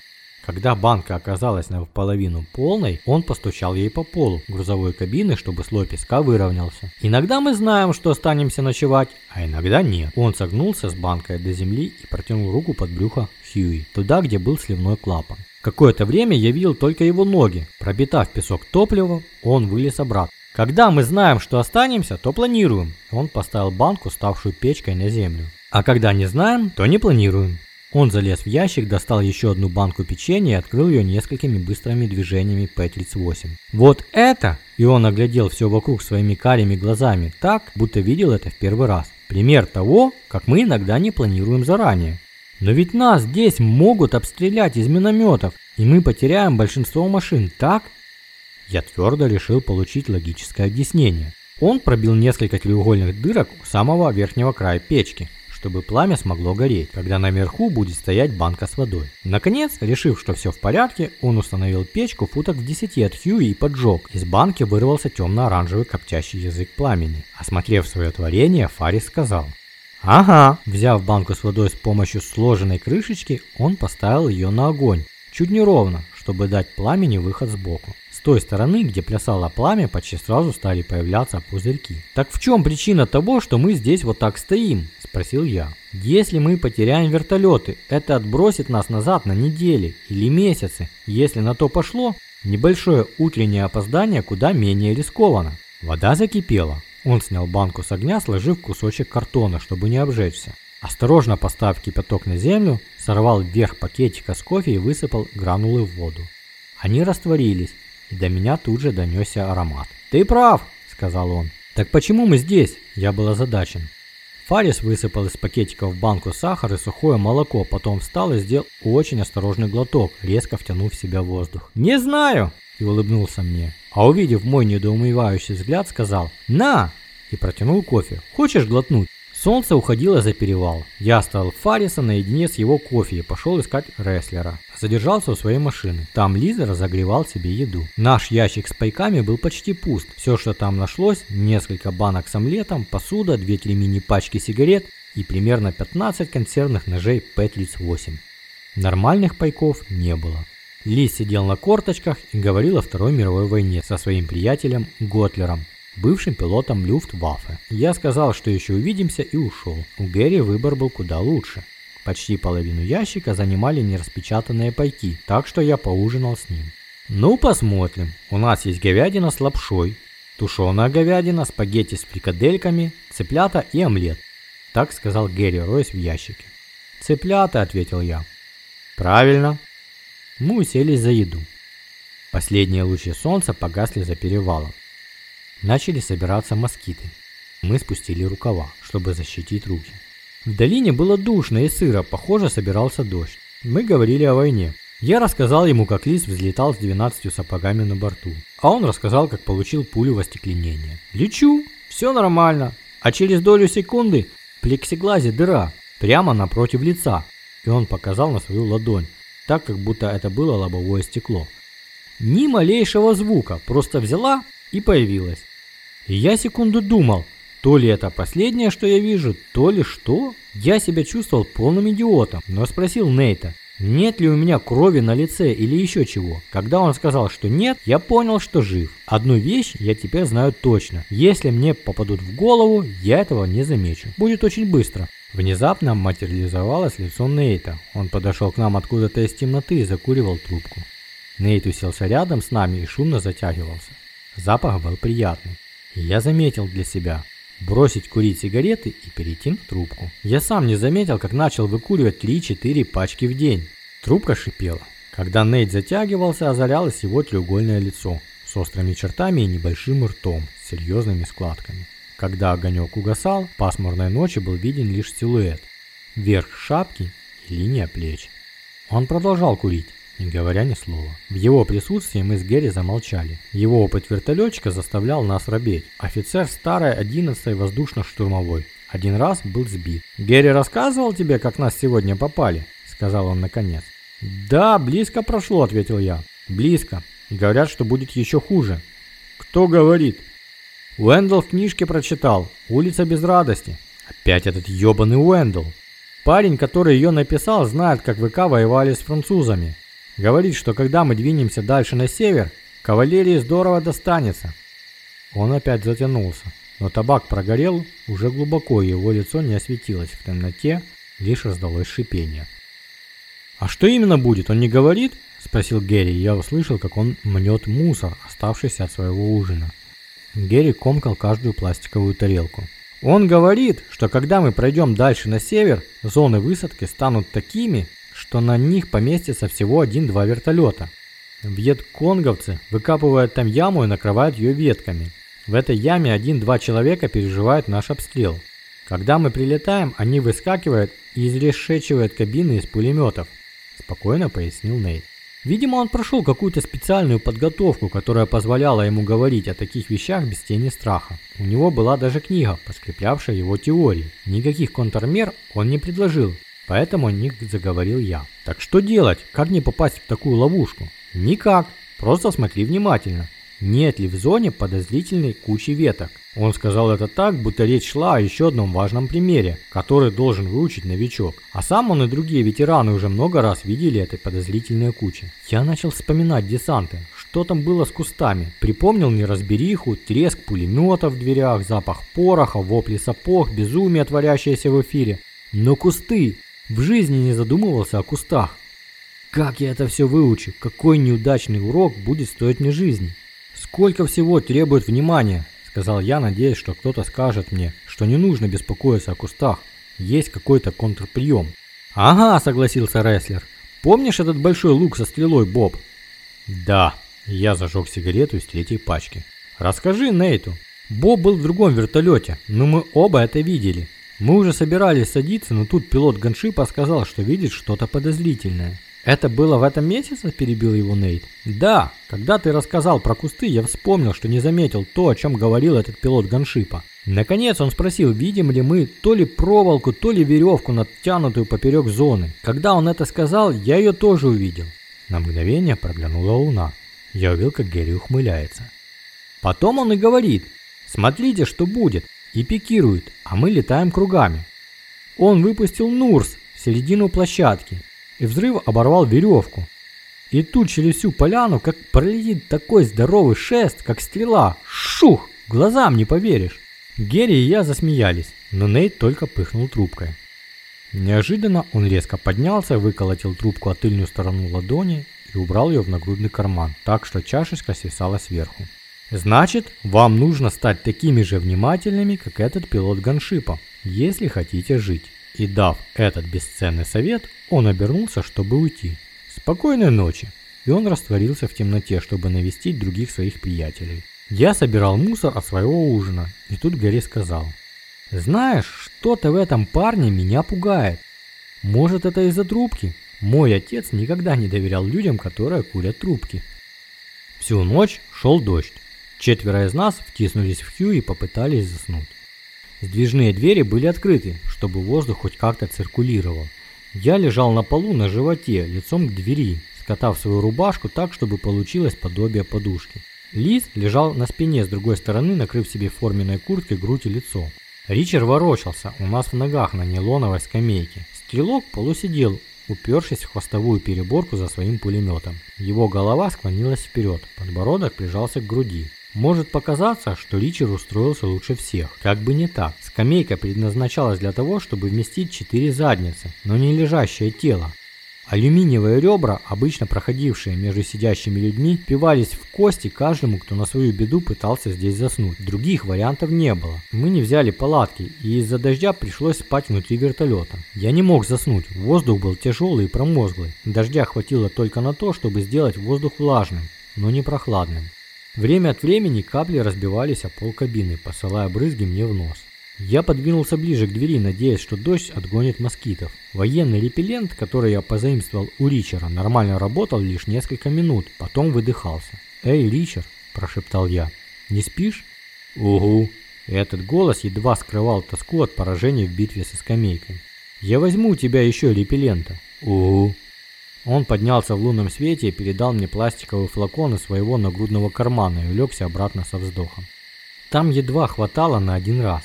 Когда банка оказалась наполовину полной, он постучал ей по полу грузовой кабины, чтобы слой песка выровнялся. Иногда мы знаем, что останемся ночевать, а иногда нет. Он согнулся с банкой до земли и протянул руку под брюхо Хьюи, туда, где был сливной клапан. Какое-то время я видел только его ноги. Пробитав песок топливом, он вылез обратно. Когда мы знаем, что останемся, то планируем. Он поставил банку, ставшую печкой, на землю. А когда не знаем, то не планируем. Он залез в ящик, достал еще одну банку печенья и открыл ее несколькими быстрыми движениями P-38. Вот это! И он оглядел все вокруг своими карими глазами так, будто видел это в первый раз. Пример того, как мы иногда не планируем заранее. Но ведь нас здесь могут обстрелять из минометов, и мы потеряем большинство машин, так? Я твердо решил получить логическое объяснение. Он пробил несколько треугольных дырок у самого верхнего края печки, чтобы пламя смогло гореть, когда наверху будет стоять банка с водой. Наконец, решив, что все в порядке, он установил печку футок в 10 от Хьюи и поджег. Из банки вырвался темно-оранжевый коптящий язык пламени. Осмотрев свое творение, Фарис сказал. Ага. Взяв банку с водой с помощью сложенной крышечки, он поставил ее на огонь. Чуть неровно, чтобы дать пламени выход сбоку. Той стороны, где плясало пламя, почти сразу стали появляться пузырьки. «Так в чем причина того, что мы здесь вот так стоим?» – спросил я. «Если мы потеряем вертолеты, это отбросит нас назад на недели или месяцы. Если на то пошло, небольшое утреннее опоздание куда менее рискованно». Вода закипела. Он снял банку с огня, сложив кусочек картона, чтобы не обжечься. Осторожно поставив кипяток на землю, сорвал вверх пакетика с кофе и высыпал гранулы в воду. Они растворились, и до меня тут же донесся аромат. «Ты прав», — сказал он. «Так почему мы здесь?» Я был озадачен. Фарис высыпал из пакетика в банку сахар и сухое молоко, потом встал и сделал очень осторожный глоток, резко втянув в себя воздух. «Не знаю!» и улыбнулся мне. А увидев мой недоумевающий взгляд, сказал «На!» и протянул кофе. «Хочешь глотнуть?» Солнце уходило за перевал. Я оставил Фариса наедине с его кофе и пошел искать рестлера. Задержался у своей машины. Там Лиза разогревал себе еду. Наш ящик с пайками был почти пуст. Все, что там нашлось, несколько банок с омлетом, посуда, 2-3 мини-пачки сигарет и примерно 15 консервных ножей Петлиц-8. Нормальных пайков не было. Ли сидел на корточках и говорил о Второй мировой войне со своим приятелем Готлером бывшим пилотом Люфтваффе. Я сказал, что еще увидимся и ушел. У Гэри выбор был куда лучше. Почти половину ящика занимали нераспечатанные пайки, так что я поужинал с ним. Ну, посмотрим. У нас есть говядина с лапшой, тушеная говядина, спагетти с фрикадельками, цыплята и омлет. Так сказал Гэри, роясь в ящике. «Цыплята», — ответил я. «Правильно». Мы уселись за еду. Последние лучи солнца погасли за перевалом. Начали собираться москиты. Мы спустили рукава, чтобы защитить руки. В долине было душно и сыро, похоже, собирался дождь. Мы говорили о войне. Я рассказал ему, как лис взлетал с 12 сапогами на борту. А он рассказал, как получил пулю в остекленение. Лечу, все нормально. А через долю секунды в плексиглазе дыра, прямо напротив лица. И он показал на свою ладонь, так как будто это было лобовое стекло. Ни малейшего звука, просто взяла и появилась. И я секунду думал, то ли это последнее, что я вижу, то ли что. Я себя чувствовал полным идиотом, но спросил Нейта, нет ли у меня крови на лице или еще чего. Когда он сказал, что нет, я понял, что жив. Одну вещь я теперь знаю точно. Если мне попадут в голову, я этого не замечу. Будет очень быстро. Внезапно материализовалось лицо Нейта. Он подошел к нам откуда-то из темноты и закуривал трубку. Нейт уселся рядом с нами и шумно затягивался. Запах был приятный. Я заметил для себя бросить курить сигареты и перейти на трубку. Я сам не заметил, как начал выкуривать 3-4 пачки в день. Трубка шипела. Когда Нейт затягивался, озарялось его треугольное лицо с острыми чертами и небольшим ртом с серьезными складками. Когда огонек угасал, в пасмурной ночи был виден лишь силуэт, верх шапки и линия плеч. Он продолжал курить не говоря ни слова. В его присутствии мы с Гэри замолчали. Его опыт вертолетчика заставлял нас робеть. Офицер старой 11-й воздушно-штурмовой. Один раз был сбит. «Герри рассказывал тебе, как нас сегодня попали?» Сказал он наконец. «Да, близко прошло», ответил я. «Близко. Говорят, что будет еще хуже». «Кто говорит?» Уэндл в книжке прочитал. «Улица без радости». Опять этот ебаный Уэндл. Парень, который ее написал, знает, как ВК воевали с французами. Говорит, что когда мы двинемся дальше на север, кавалерии здорово достанется. Он опять затянулся, но табак прогорел уже глубоко, его лицо не осветилось в темноте, лишь раздалось шипение. «А что именно будет, он не говорит?» – спросил Герри, я услышал, как он мнет мусор, оставшийся от своего ужина. Герри комкал каждую пластиковую тарелку. Он говорит, что когда мы пройдем дальше на север, зоны высадки станут такими, что на них поместится всего один-два вертолета. Вьетконговцы выкапывают там яму и накрывают ее ветками. В этой яме один-два человека переживают наш обстрел. Когда мы прилетаем, они выскакивают и изрешечивают кабины из пулеметов, спокойно пояснил Нейт. Видимо, он прошел какую-то специальную подготовку, которая позволяла ему говорить о таких вещах без тени страха. У него была даже книга, подкреплявшая его теории. Никаких контрмер он не предложил, поэтому о них заговорил я. Так что делать? Как не попасть в такую ловушку? Никак. Просто смотри внимательно. Нет ли в зоне подозрительной кучи веток? Он сказал это так, будто речь шла о еще одном важном примере, который должен выучить новичок. А сам он и другие ветераны уже много раз видели этой подозрительной кучи. Я начал вспоминать десанты. Что там было с кустами? Припомнил неразбериху, треск пулемета в дверях, запах пороха, вопли сапог, безумие, творящееся в эфире. Но кусты! В жизни не задумывался о кустах. Как я это все выучу? Какой неудачный урок будет стоить мне жизни? Сколько всего требует внимания? сказал я, надеясь, что кто-то скажет мне, что не нужно беспокоиться о кустах, есть какой-то контрприем. «Ага», — согласился рестлер. «Помнишь этот большой лук со стрелой, Боб?» «Да», — я зажег сигарету из третьей пачки. «Расскажи Нейту». Боб был в другом вертолете, но мы оба это видели. Мы уже собирались садиться, но тут пилот ганшипа сказал, что видит что-то подозрительное. «Это было в этом месяце?» – перебил его Нейт. «Да, когда ты рассказал про кусты, я вспомнил, что не заметил то, о чем говорил этот пилот ганшипа. Наконец он спросил, видим ли мы то ли проволоку, то ли веревку, натянутую поперек зоны. Когда он это сказал, я ее тоже увидел. На мгновение проглянула луна. Я увидел, как Герри ухмыляется. Потом он и говорит, смотрите, что будет, и пикирует, а мы летаем кругами. Он выпустил Нурс в середину площадки, и взрыв оборвал веревку. И тут через всю поляну, как пролетит такой здоровый шест, как стрела. Шух! Глазам не поверишь. Герри и я засмеялись, но Нейт только пыхнул трубкой. Неожиданно он резко поднялся, выколотил трубку от тыльную сторону ладони и убрал ее в нагрудный карман, так что чашечка свисала сверху. Значит, вам нужно стать такими же внимательными, как этот пилот ганшипа, если хотите жить. И дав этот бесценный совет, он обернулся, чтобы уйти. Спокойной ночи. И он растворился в темноте, чтобы навестить других своих приятелей. Я собирал мусор от своего ужина, и тут Гарри сказал. «Знаешь, что-то в этом парне меня пугает. Может, это из-за трубки? Мой отец никогда не доверял людям, которые курят трубки». Всю ночь шел дождь. Четверо из нас втиснулись в Хью и попытались заснуть. Сдвижные двери были открыты, чтобы воздух хоть как-то циркулировал. Я лежал на полу на животе, лицом к двери, скотав свою рубашку так, чтобы получилось подобие подушки. Лис лежал на спине с другой стороны, накрыв себе форменной курткой грудь и лицо. Ричард ворочался у нас в ногах на нейлоновой скамейке. Стрелок полусидел, упершись в хвостовую переборку за своим пулеметом. Его голова склонилась вперед, подбородок прижался к груди. Может показаться, что Ричард устроился лучше всех. Как бы не так. Скамейка предназначалась для того, чтобы вместить четыре задницы, но не лежащее тело. Алюминиевые ребра, обычно проходившие между сидящими людьми, пивались в кости каждому, кто на свою беду пытался здесь заснуть. Других вариантов не было. Мы не взяли палатки, и из-за дождя пришлось спать внутри вертолета. Я не мог заснуть, воздух был тяжелый и промозглый. Дождя хватило только на то, чтобы сделать воздух влажным, но не прохладным. Время от времени капли разбивались о пол кабины, посылая брызги мне в нос. Я подвинулся ближе к двери, надеясь, что дождь отгонит москитов. Военный репеллент, который я позаимствовал у Ричера, нормально работал лишь несколько минут, потом выдыхался. «Эй, Ричард!» – прошептал я. «Не спишь?» «Угу!» Этот голос едва скрывал тоску от поражения в битве со скамейкой. «Я возьму у тебя еще репеллента». «Угу!» Он поднялся в лунном свете и передал мне пластиковый флакон из своего нагрудного кармана и улегся обратно со вздохом. Там едва хватало на один раз.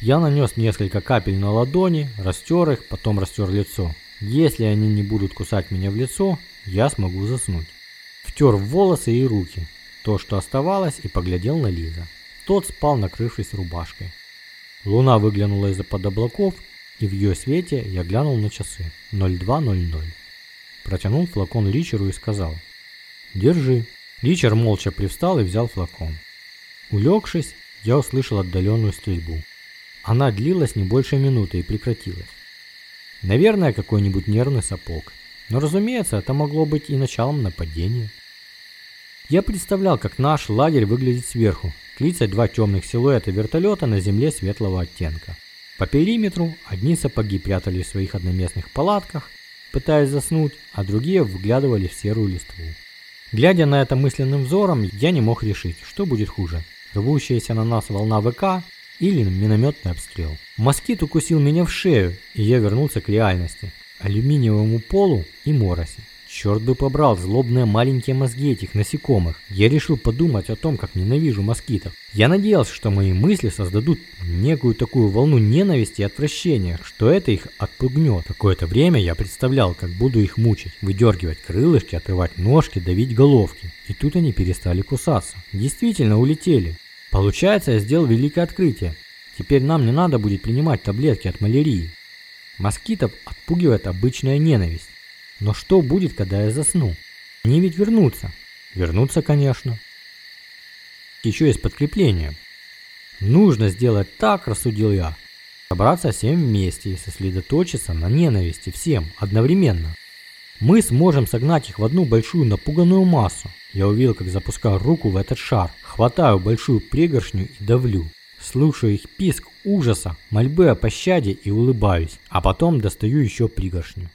Я нанес несколько капель на ладони, растер их, потом растер лицо. Если они не будут кусать меня в лицо, я смогу заснуть. Втер в волосы и руки, то, что оставалось, и поглядел на Лиза. Тот спал, накрывшись рубашкой. Луна выглянула из-за-под облаков, и в ее свете я глянул на часы. 02.00. Протянул флакон Ричеру и сказал. «Держи». Ричард молча привстал и взял флакон. Улегшись, я услышал отдаленную стрельбу. Она длилась не больше минуты и прекратилась. Наверное, какой-нибудь нервный сапог. Но разумеется, это могло быть и началом нападения. Я представлял, как наш лагерь выглядит сверху. 32 темных силуэта вертолета на земле светлого оттенка. По периметру одни сапоги прятали в своих одноместных палатках, пытаясь заснуть, а другие вглядывали в серую листву. Глядя на это мысленным взором, я не мог решить, что будет хуже. Рвущаяся на нас волна ВК или минометный обстрел. Москит укусил меня в шею, и я вернулся к реальности, алюминиевому полу и моросе. Черт бы побрал злобные маленькие мозги этих насекомых. Я решил подумать о том, как ненавижу москитов. Я надеялся, что мои мысли создадут некую такую волну ненависти и отвращения, что это их отпугнет. Какое-то время я представлял, как буду их мучить, выдергивать крылышки, отрывать ножки, давить головки. И тут они перестали кусаться. Действительно улетели. Получается, я сделал великое открытие. Теперь нам не надо будет принимать таблетки от малярии. Москитов отпугивает обычная ненависть. Но что будет, когда я засну? Они ведь вернутся. Вернутся, конечно. Еще есть подкрепление. Нужно сделать так, рассудил я. Собраться всем вместе и сосредоточиться на ненависти всем одновременно. Мы сможем согнать их в одну большую напуганную массу. Я увидел, как запускаю руку в этот шар, хватаю большую пригоршню и давлю. Слушаю их писк ужаса, мольбы о пощаде и улыбаюсь, а потом достаю еще пригоршню.